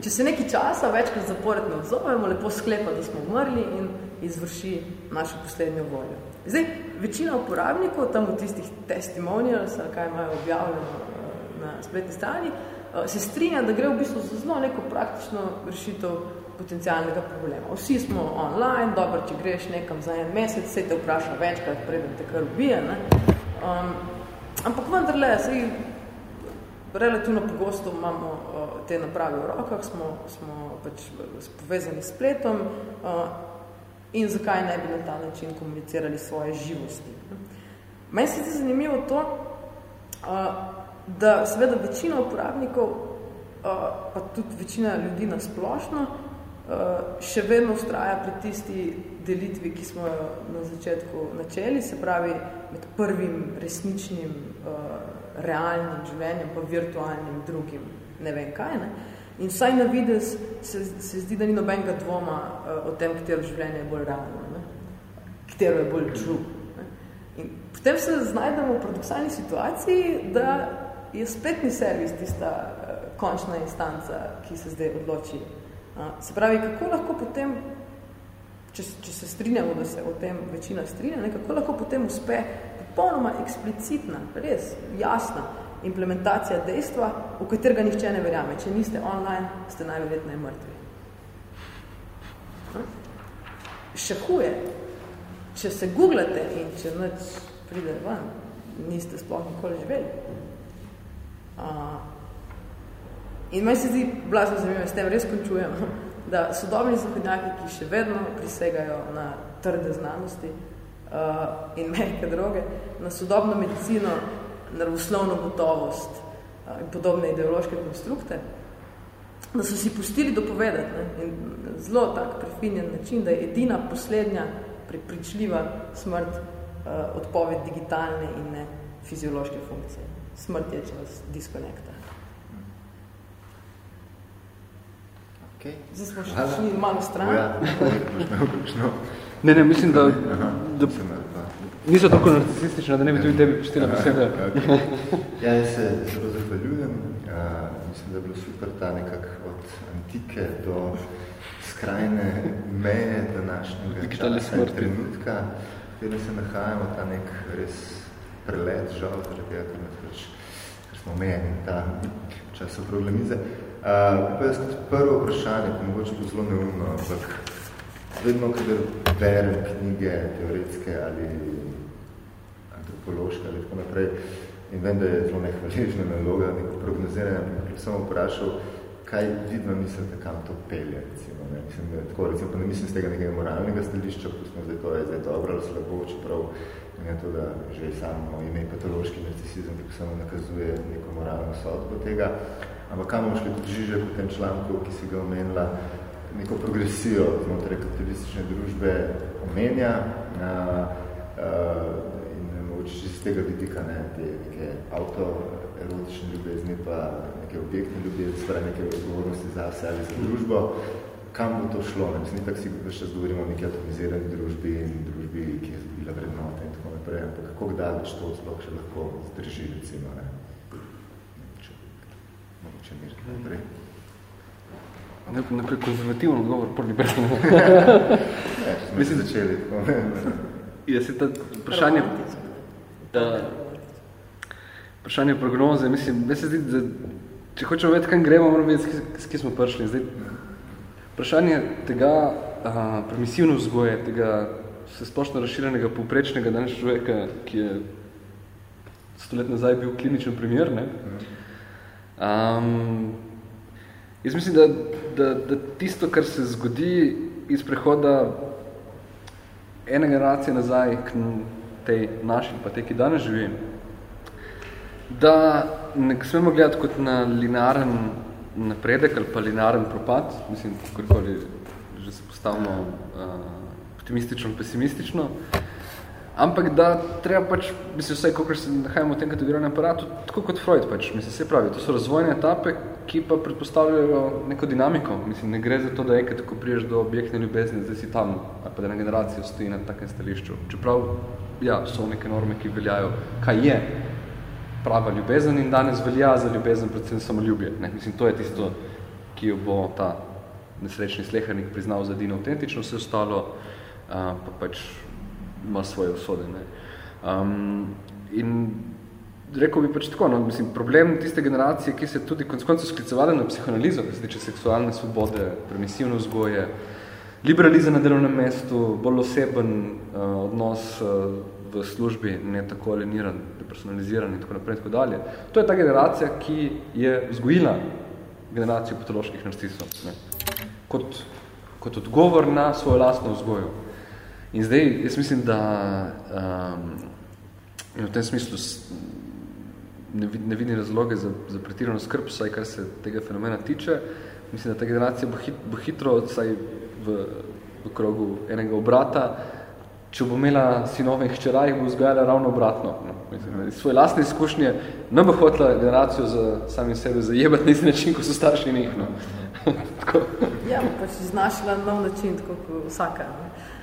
Če se nekaj časa večkrat zapored ne odzovemo, lepo sklepa, da smo umrli in izvrši našo poslednjo voljo. Zdaj, večina uporabnikov, tam v tistih testimonials, kaj imajo objavljeno eh, na spletni strani, eh, se strinja, da gre v bistvu za zelo neko praktično rešitev potencialnega problema. Vsi smo online, dobro, če greš nekam za en mesec, se te vpraša večkrat, preden te kar ubije. Ne? Um, ampak vendarle, sej, relativno pogosto imamo uh, te naprave v rokah, smo, smo pač povezani s spletom uh, in zakaj ne bi na ta način komunicirali svoje živosti. Meni se je zanimivo to, uh, da seveda večina uporabnikov, uh, pa tudi večina ljudi na splošno, uh, še vedno ustraja pri tisti delitvi, ki smo jo na začetku načeli, se pravi med prvim resničnim uh, realnim življenjem, pa virtualnim drugim, ne vem kaj. Ne? In vsaj na videz se, se zdi, da ni nobenega dvoma uh, o tem, katero življenje je bolj realno, ne? katero je bolj true. Ne? In potem se znajdemo v paradoksalni situaciji, da je spletni servis tista uh, končna instanca, ki se zdaj odloči. Uh, se pravi, kako lahko potem, če, če se strinjamo, da se o tem večina strinja, ne? kako lahko potem uspe popolnoma eksplicitna, res jasna implementacija dejstva, v katerega nihče ne verjame. Če niste online, ste najverjetneje mrtvi. Še huje, če se googlate in če nič pride ven, niste sploh nikoli živeli. A, In meni se zdi blazno zanimivo, s tem res končujem, *laughs* da sodobni zahodnjaki, ki še vedno prisegajo na trde znanosti uh, in mehke droge, na sodobno medicino, naravoslovno gotovost uh, in podobne ideološke konstrukte, da so si pustili dopovedati ne? in zelo tak prefinjen način, da je edina poslednja prepričljiva smrt uh, odpoved digitalne in ne fiziološke funkcije. Smrt je, če vas diskonekta. Okay. Zdaj smo še šli malo stran. Ja, *laughs* ne, ne, mislim, da, da niso tako narcisistične, da ne bi tudi tebi pustila besede. *laughs* Ja, jaz se zelo zahvaljujem. Uh, mislim, da je bilo super ta nekak od antike do skrajne meje današnjega časa in trenutka, kjer se nahajamo ta nek res prelet, žal, zaradi tega, ker, pač, ker smo mejeni ta čas problemize. Uh, pa jaz kot prvo vprašanje, pa mogoče bo zelo neumno, ampak vedno, kadar berem knjige teoretske ali antropološke ali tako naprej, in vem, da je zelo nehvaližna naloga, neko prognoziranje, ampak sem vprašal, kaj vidno mislite, kam to pelje, recimo, ne? Mislim, da, tako, recimo, pa ne mislim z tega nekega moralnega stališča, smo zdaj to je zdaj dobro ali slabo, čeprav ne to, da že samo ime patološki narcisizem, ki samo nakazuje neko moralno sodbo tega, ampak kam bomo šli tudi žiže po tem članku, ki si ga omenila, neko progresijo znotraj kapitalistične družbe omenja a, a, in mogoče iz tega vidika ne, te neke auto erotične ljubezni, pa neke objektne ljubezni, spravi neke odgovornosti za vse ali za družbo, kam bo to šlo? Ne? Mislim, tako si še govorimo o neki atomizirani družbi in družbi, ki je bila vrednota in tako naprej, ampak kako daleč to sploh še lahko zdrži, recimo, ne? Če, mogoče mir naprej. Nekaj konzervativno odgovor, prvi brzo. *laughs* ja, smo Mislim, začeli. *laughs* je se ta vprašanje, da, vprašanje prognoze, mislim, da se zdi, da če hočemo vedeti, kam gremo, moramo vedeti, s kje smo prišli. Zdaj, vprašanje tega a, permisivne vzgoje, tega vse splošno razširjenega povprečnega danes človeka, ki je sto let nazaj bil kliničen primer, ne? Um, jaz mislim, da, da, da tisto, kar se zgodi iz prehoda ene generacije nazaj k tej naši, pa tej, ki danes živim, da ne smemo gledati kot na linearen napredek ali pa linearen propad, mislim, kakorkoli že se postavimo uh, optimistično, pesimistično, ampak da treba pač, mislim, vsaj, kako se nahajamo v tem kategorijalnem aparatu, tako kot Freud pač, mislim, se pravi, to so razvojne etape, ki pa predpostavljajo neko dinamiko, mislim, ne gre za to, da enkrat, ko priješ do objektne ljubezni, zdaj si tam, ali pa da na generacijo stoji na takem stališču, čeprav, ja, so neke norme, ki veljajo, kaj je prava ljubezen in danes velja za ljubezen predvsem samo ljubje, ne, mislim, to je tisto, ki jo bo ta nesrečni slehernik priznal za edino autentično, vse ostalo uh, pa pač ima svoje usode. Ne. Um, in rekel bi pač tako, no, mislim, problem tiste generacije, ki se tudi konc koncu sklicevali na psihoanalizo, ki se tiče seksualne svobode, permisivne vzgoje, liberalizem na delovnem mestu, bolj oseben uh, odnos uh, v službi, ne tako aliniran, depersonaliziran in tako naprej tako dalje. To je ta generacija, ki je vzgojila generacijo patoloških narcisov. Ne. Kot, kot odgovor na svojo lastno vzgojo. In zdaj, jaz mislim, da um, in v tem smislu ne, ne vidim razloge za, za pretirano skrb, vsaj kar se tega fenomena tiče. Mislim, da ta generacija bo, hit, bo hitro, vsaj v, v krogu enega obrata, če bo imela sinove in hčera, jih bo vzgajala ravno obratno. No, mislim, svoje lastne izkušnje ne bo hotela generacijo za samim sebe zajebati na isti način, ko so starši njih. No. *laughs* ja, pač iznašla nov način, tako kot vsaka. Ne?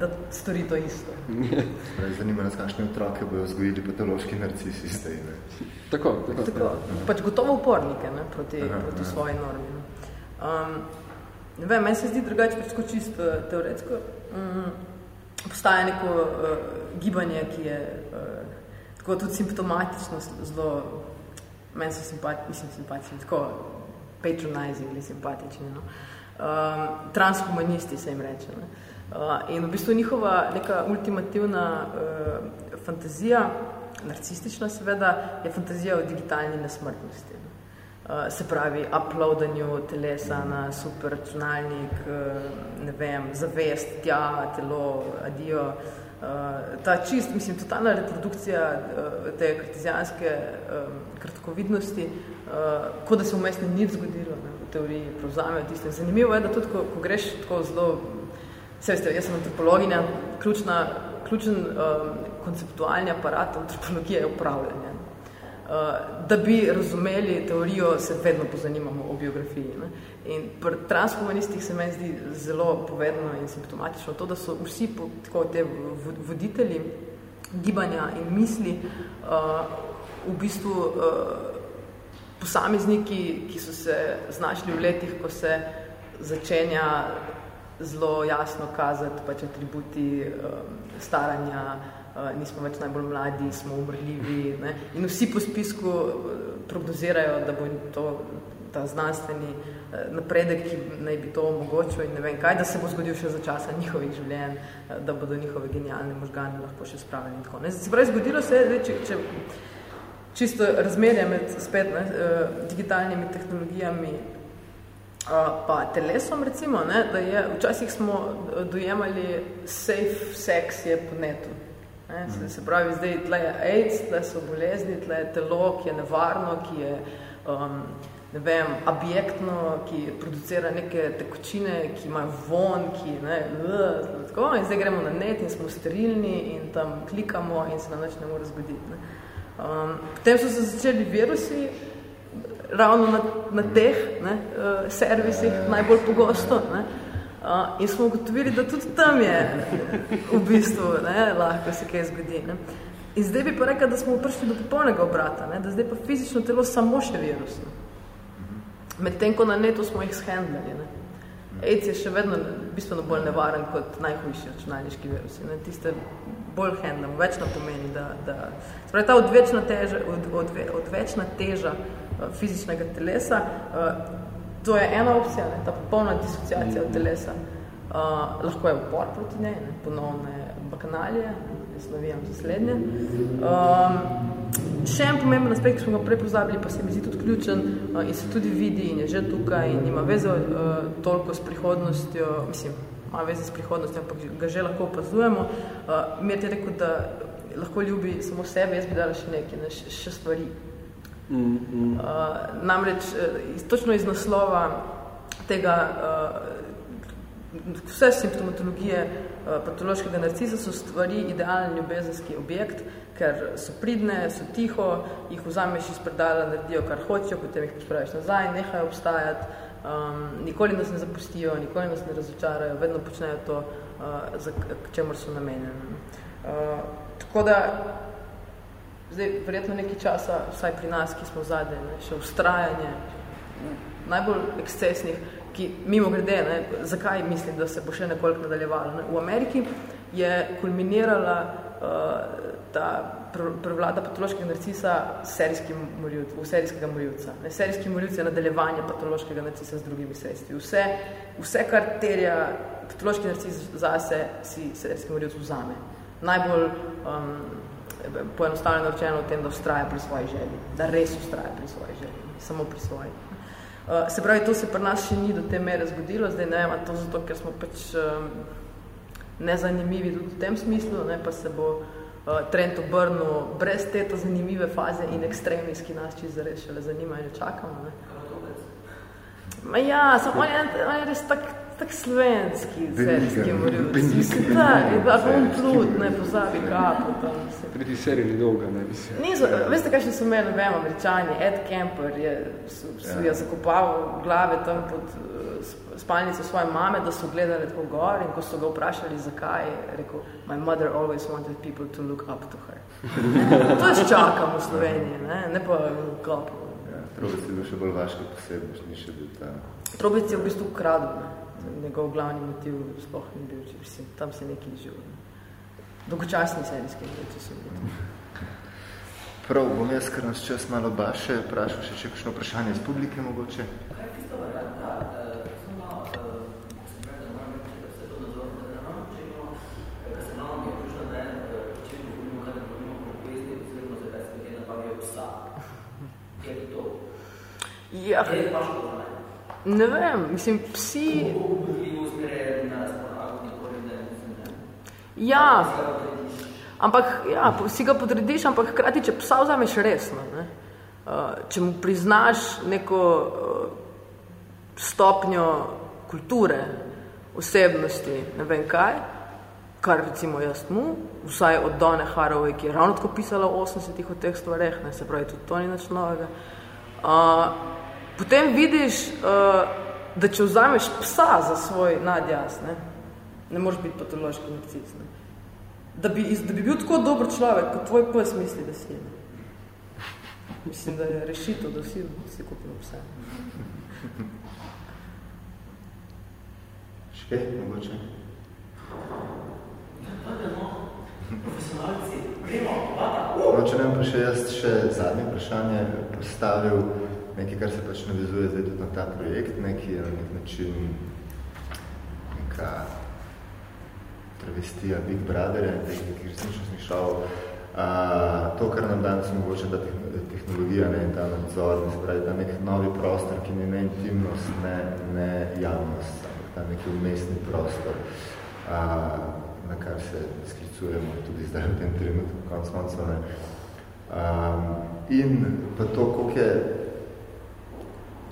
Da stori to isto. *laughs* Zanima nas, kakšne otroke bojo vzgojili patološki narcisi zdaj. Ne? Tako, tako. tako. Pač gotovo upornike ne, proti, aha, proti aha. svoji normi. Um, ne vem, meni se zdi drugače pač čisto teoretsko. Um, obstaja neko uh, gibanje, ki je uh, tako tudi simptomatično, zelo, meni so simpati, mislim, simpatični, tako patronizing ali simpatični. No? Um, transhumanisti se jim reče. Ne? Uh, in v bistvu njihova neka ultimativna uh, fantazija, narcistična seveda, je fantazija o digitalni nesmrtnosti. Uh, se pravi, uploadanju telesa na super računalnik, uh, ne vem, zavest, tja, telo, adijo. Uh, ta čist, mislim, totalna reprodukcija uh, te kartizijanske um, kratkovidnosti, uh, kot da se vmes ni nič zgodilo, ne, v teoriji prevzamejo tiste. Zanimivo je, da tudi, ko, ko greš tako zelo, vse veste, jaz sem antropologinja, ključna, ključen um, konceptualni aparat antropologije je upravljanje. Uh, da bi razumeli teorijo, se vedno pozanimamo o biografiji. Ne? In pri transhumanistih se meni zdi zelo povedno in simptomatično to, da so vsi po, tako te voditelji gibanja in misli uh, v bistvu uh, posamezniki, ki so se znašli v letih, ko se začenja zelo jasno kazati pač atributi um, staranja, uh, nismo več najbolj mladi, smo umrljivi. Ne? In vsi po spisku uh, prognozirajo, da bo to, ta znanstveni uh, napredek, ki naj bi to omogočil in ne vem kaj, da se bo zgodil še za časa njihovih življenj, uh, da bodo njihove genialne možgane lahko še spravili. In tako, ne? Se pravi, zgodilo se je, če, če čisto razmerje med spet ne, uh, digitalnimi tehnologijami pa telesom, recimo, ne, da je, včasih smo dojemali safe sex je po netu. Ne, se, se pravi, zdaj tle je AIDS, tle so bolezni, tle je telo, ki je nevarno, ki je um, ne vem, objektno, ki producira neke tekočine, ki imajo von, ki ne, uh, tako, in zdaj gremo na net in smo sterilni in tam klikamo in se nam nič ne more zgoditi. Ne. Um, potem so se začeli virusi, ravno na, na teh ne, uh, servisih najbolj pogosto. Ne. Uh, in smo ugotovili, da tudi tam je v bistvu ne, lahko se kaj zgodi. Ne. In zdaj bi pa rekel, da smo prišli do popolnega obrata, ne, da zdaj pa fizično telo samo še virus. Medtem, ko na netu smo jih shendlali. Ne. AIDS je še vedno bistveno bolj nevaren kot najhujši računalniški virusi. Ne. Tiste bolj hendlamo, več nam pomeni, da... da spravi, ta odvečna teža, od, odve, odvečna teža fizičnega telesa, uh, to je ena opcija, ne, ta popolna disociacija od telesa. Uh, lahko je upor proti njej, ne, ponovne bakanalije, jaz navijam za slednje. Um, še en pomemben aspekt, ki smo ga prej pozabili, pa se mi zdi tudi ključen uh, in se tudi vidi in je že tukaj in ima veze uh, toliko s prihodnostjo, mislim, ima veze s prihodnostjo, ampak ga že lahko opazujemo. Uh, Mir je rekel, da lahko ljubi samo sebe, jaz bi dala še nekaj, ne, še, še stvari. Mm, mm. Uh, namreč, uh, točno iz naslova tega, uh, vse simptomatologije uh, patološkega narcisa so stvari idealen ljubezenski objekt, ker so pridne, so tiho, jih vzameš iz predala, naredijo kar hočejo, potem jih pospraviš nazaj, nehajo obstajati, um, nikoli nas ne zapustijo, nikoli nas ne razočarajo, vedno počnejo to, uh, za čemur so namenjeni. Uh, tako da, zdaj, verjetno nekaj časa, vsaj pri nas, ki smo zadnje, ne, še ustrajanje najbolj ekscesnih, ki mimo grede, ne, zakaj mislim, da se bo še nekoliko nadaljevalo. Ne. V Ameriki je kulminirala uh, ta prevlada patološkega narcisa serijskim morilc, v serijskega morilca. Ne, serijski morilc je nadaljevanje patološkega narcisa z drugimi sredstvi. Vse, vse kar terja patološki narcis zase, si serijski morilc vzame. Najbolj um, poenostavljeno rečeno v tem, da ustraja pri svoji želji, da res ustraja pri svoji želji, samo pri svoji. Uh, se pravi, to se pri nas še ni do te mere zgodilo, zdaj ne vem, to zato, ker smo pač um, nezanimivi tudi v tem smislu, ne, pa se bo uh, trend obrnil brez te to zanimive faze in ekstremis, ki nas čisto res šele zanimajo čakamo. Ne. Ma ja, samo on je, on je res tak, tak slovenski serijski morilc. Mislim, da, pa on plud, ne pozabi kapo tam. Se. Priti seriji ni dolga, ne se. Niso, veste, kaj še so imeli, vem, američani, Ed Kemper je, so, so ja. je zakopal glave tam pod uh, spalnico svoje mame, da so gledali tako gor in ko so ga vprašali, zakaj, je rekel, my mother always wanted people to look up to her. *laughs* to je čakam v Sloveniji, ne, ne pa kapo. Trobec je bil še bolj vaški posebno, ni še bil ta... Trobec je v bistvu ukradil, ne. Njegov glavni motiv sploh ni bil, če si, tam se nekaj živ. Ne. Dolgočasni serijski motiv so bili. Prav, bom jaz, ker nas čas malo baše, vprašal še, če kakšno vprašanje iz publike mogoče. Ja, ne vem, mislim, psi... Ja, ampak ja, si ga podrediš, ampak hkrati, če psa vzameš resno, ne? Uh, če mu priznaš neko uh, stopnjo kulture, osebnosti, ne vem kaj, kar recimo jaz mu, vsaj od Done Haraway, ki je ravno tako pisala v 80-ih o teh stvareh, ne, se pravi, tudi to ni nič novega. Uh, potem vidiš, uh, da če vzameš psa za svoj nadjaz, ne, ne moreš biti patološki narcis, ne. Da bi, da bi bil tako dober človek, kot tvoj pes misli, da si. Ne. Mislim, da je rešitev, da vsi si kupimo psa. Še, mogoče? Mogoče ne pa še jaz še zadnje vprašanje postavil, nekaj, kar se pač navizuje zdaj tudi na ta projekt, neki je na nek način neka travestija Big Brother, nekaj, ki resnično smišal. Uh, to, kar nam danes mogoče ta tehnologija ne, in ta nadzor, ne, se pravi, ta nek novi prostor, ki ni ne intimnost, ne, ne javnost, ampak ta neki umestni prostor. Uh, na kar se sklicujemo tudi zdaj v tem trenutku, konc koncev. Ne. Um, in pa to, koliko je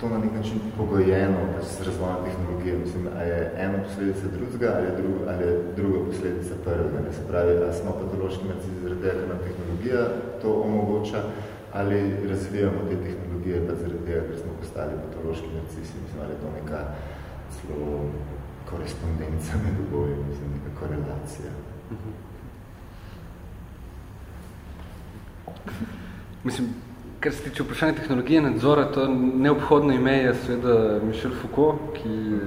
to na nek način pogojeno z razvojem tehnologije. Mislim, a je ena posledica drugega ali je, druga, ali je druga posledica prvega. Ne. Se pravi, da smo patološki narcisi zaradi tega, ker nam tehnologija to omogoča, ali razvijamo te tehnologije pa zaradi tega, ker smo postali patološki narcisi. Mislim, ali je to neka zelo korespondenca med oboje, mislim, neka korelacija. Mislim, kar se tiče vprašanja tehnologije nadzora, to neobhodno ime je seveda Michel Foucault, ki,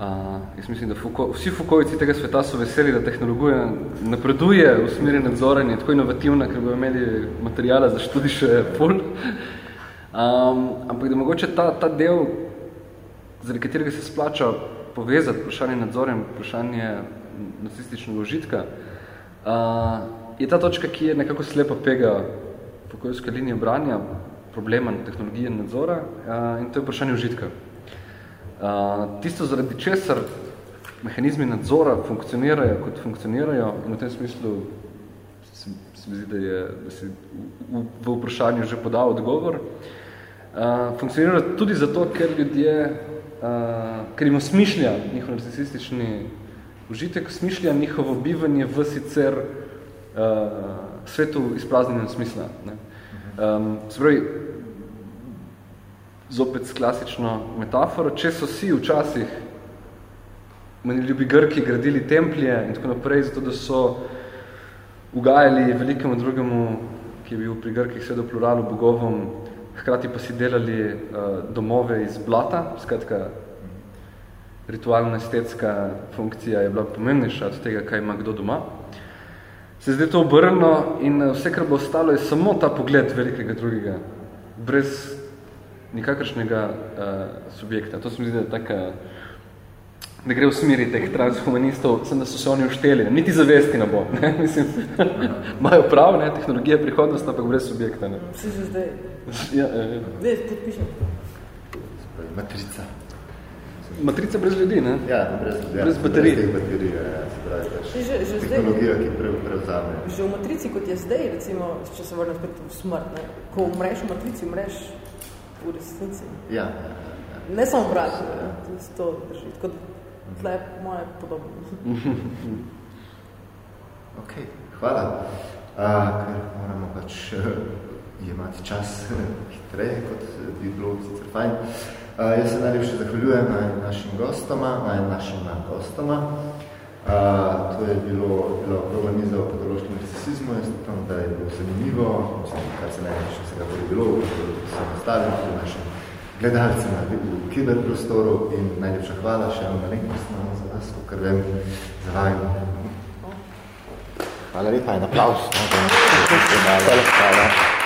a, jaz mislim, da Foucault, vsi Foucaultici tega sveta so veseli, da tehnologija napreduje v smeri nadzora in je tako inovativna, ker bo imeli materijala za študi še pol. Um, ampak da mogoče ta, ta del, zaradi katerega se splača povezati vprašanje nadzora in vprašanje nacističnega užitka, uh, je ta točka, ki je nekako slepa pega pokojovske linije branja problema tehnologije nadzora uh, in to je vprašanje užitka. Uh, tisto, zaradi česar mehanizmi nadzora funkcionirajo, kot funkcionirajo in v tem smislu se, se mi zdi, da, je, da si v, v vprašanju že podal odgovor, uh, funkcionirajo tudi zato, ker ljudje uh, ker jim osmišlja njihov narcisistični užitek, osmišlja njihovo bivanje v sicer uh, svetu izpraznjenja smisla. Ne. Um, se pravi, zopet s klasično metaforo, če so si včasih meni ljubi Grki gradili templje in tako naprej, zato da so ugajali velikemu drugemu, ki je bil pri Grkih svedo pluralu bogovom, hkrati pa si delali uh, domove iz blata, skratka, ritualna estetska funkcija je bila pomembnejša od tega, kaj ima kdo doma. Se zdaj to obrno in eh, vse, kar bo ostalo, je samo ta pogled velikega drugega, brez nikakršnega uh, subjekta. To se mi zdi, da je taka, da gre v smeri teh transhumanistov, sem, da so se oni ušteli, niti zavesti ne bo, ne, *laughs* mislim, *laughs* imajo prav, ne, tehnologija prihodnost, ampak brez subjekta, ne. Vsi že zdaj. Ja, ja, ja. Zdaj, podpišem. Matrica. Matrica brez ljudi, ne? Ja, brez ljudi. Brez baterij. Brez baterij, ja, se pravi, pač Že- že zdaj- tehnologija, ki pre, prevzame. Že v matrici, kot je zdaj, recimo, če se vrnem spet v smrt, ne, ko umreš v matrici, umreš v resnici. Ja, ja, ja. Ne samo obratno, ne, to je to drži. Tako da tle je moje podobno. *laughs* Ok, hvala. Uh, ker moramo pač uh, jemati čas hitreje, kot bi bilo sicer fajn. Uh, jaz se najlepše zahvaljujem na našim gostoma, na našim gostoma. Uh, to je bilo, bilo okrogla miza o patološkem narcisizmu. Jaz upam, da je bilo zanimivo, mislim, kar se največ vsega tudi bilo, da se nastavim tudi našim gledalcem v kiberprostoru in najlepša hvala še eno malenkost za vas, kar vem, za vajno. Hvala lepa, en aplaus. Hvala. Hvala.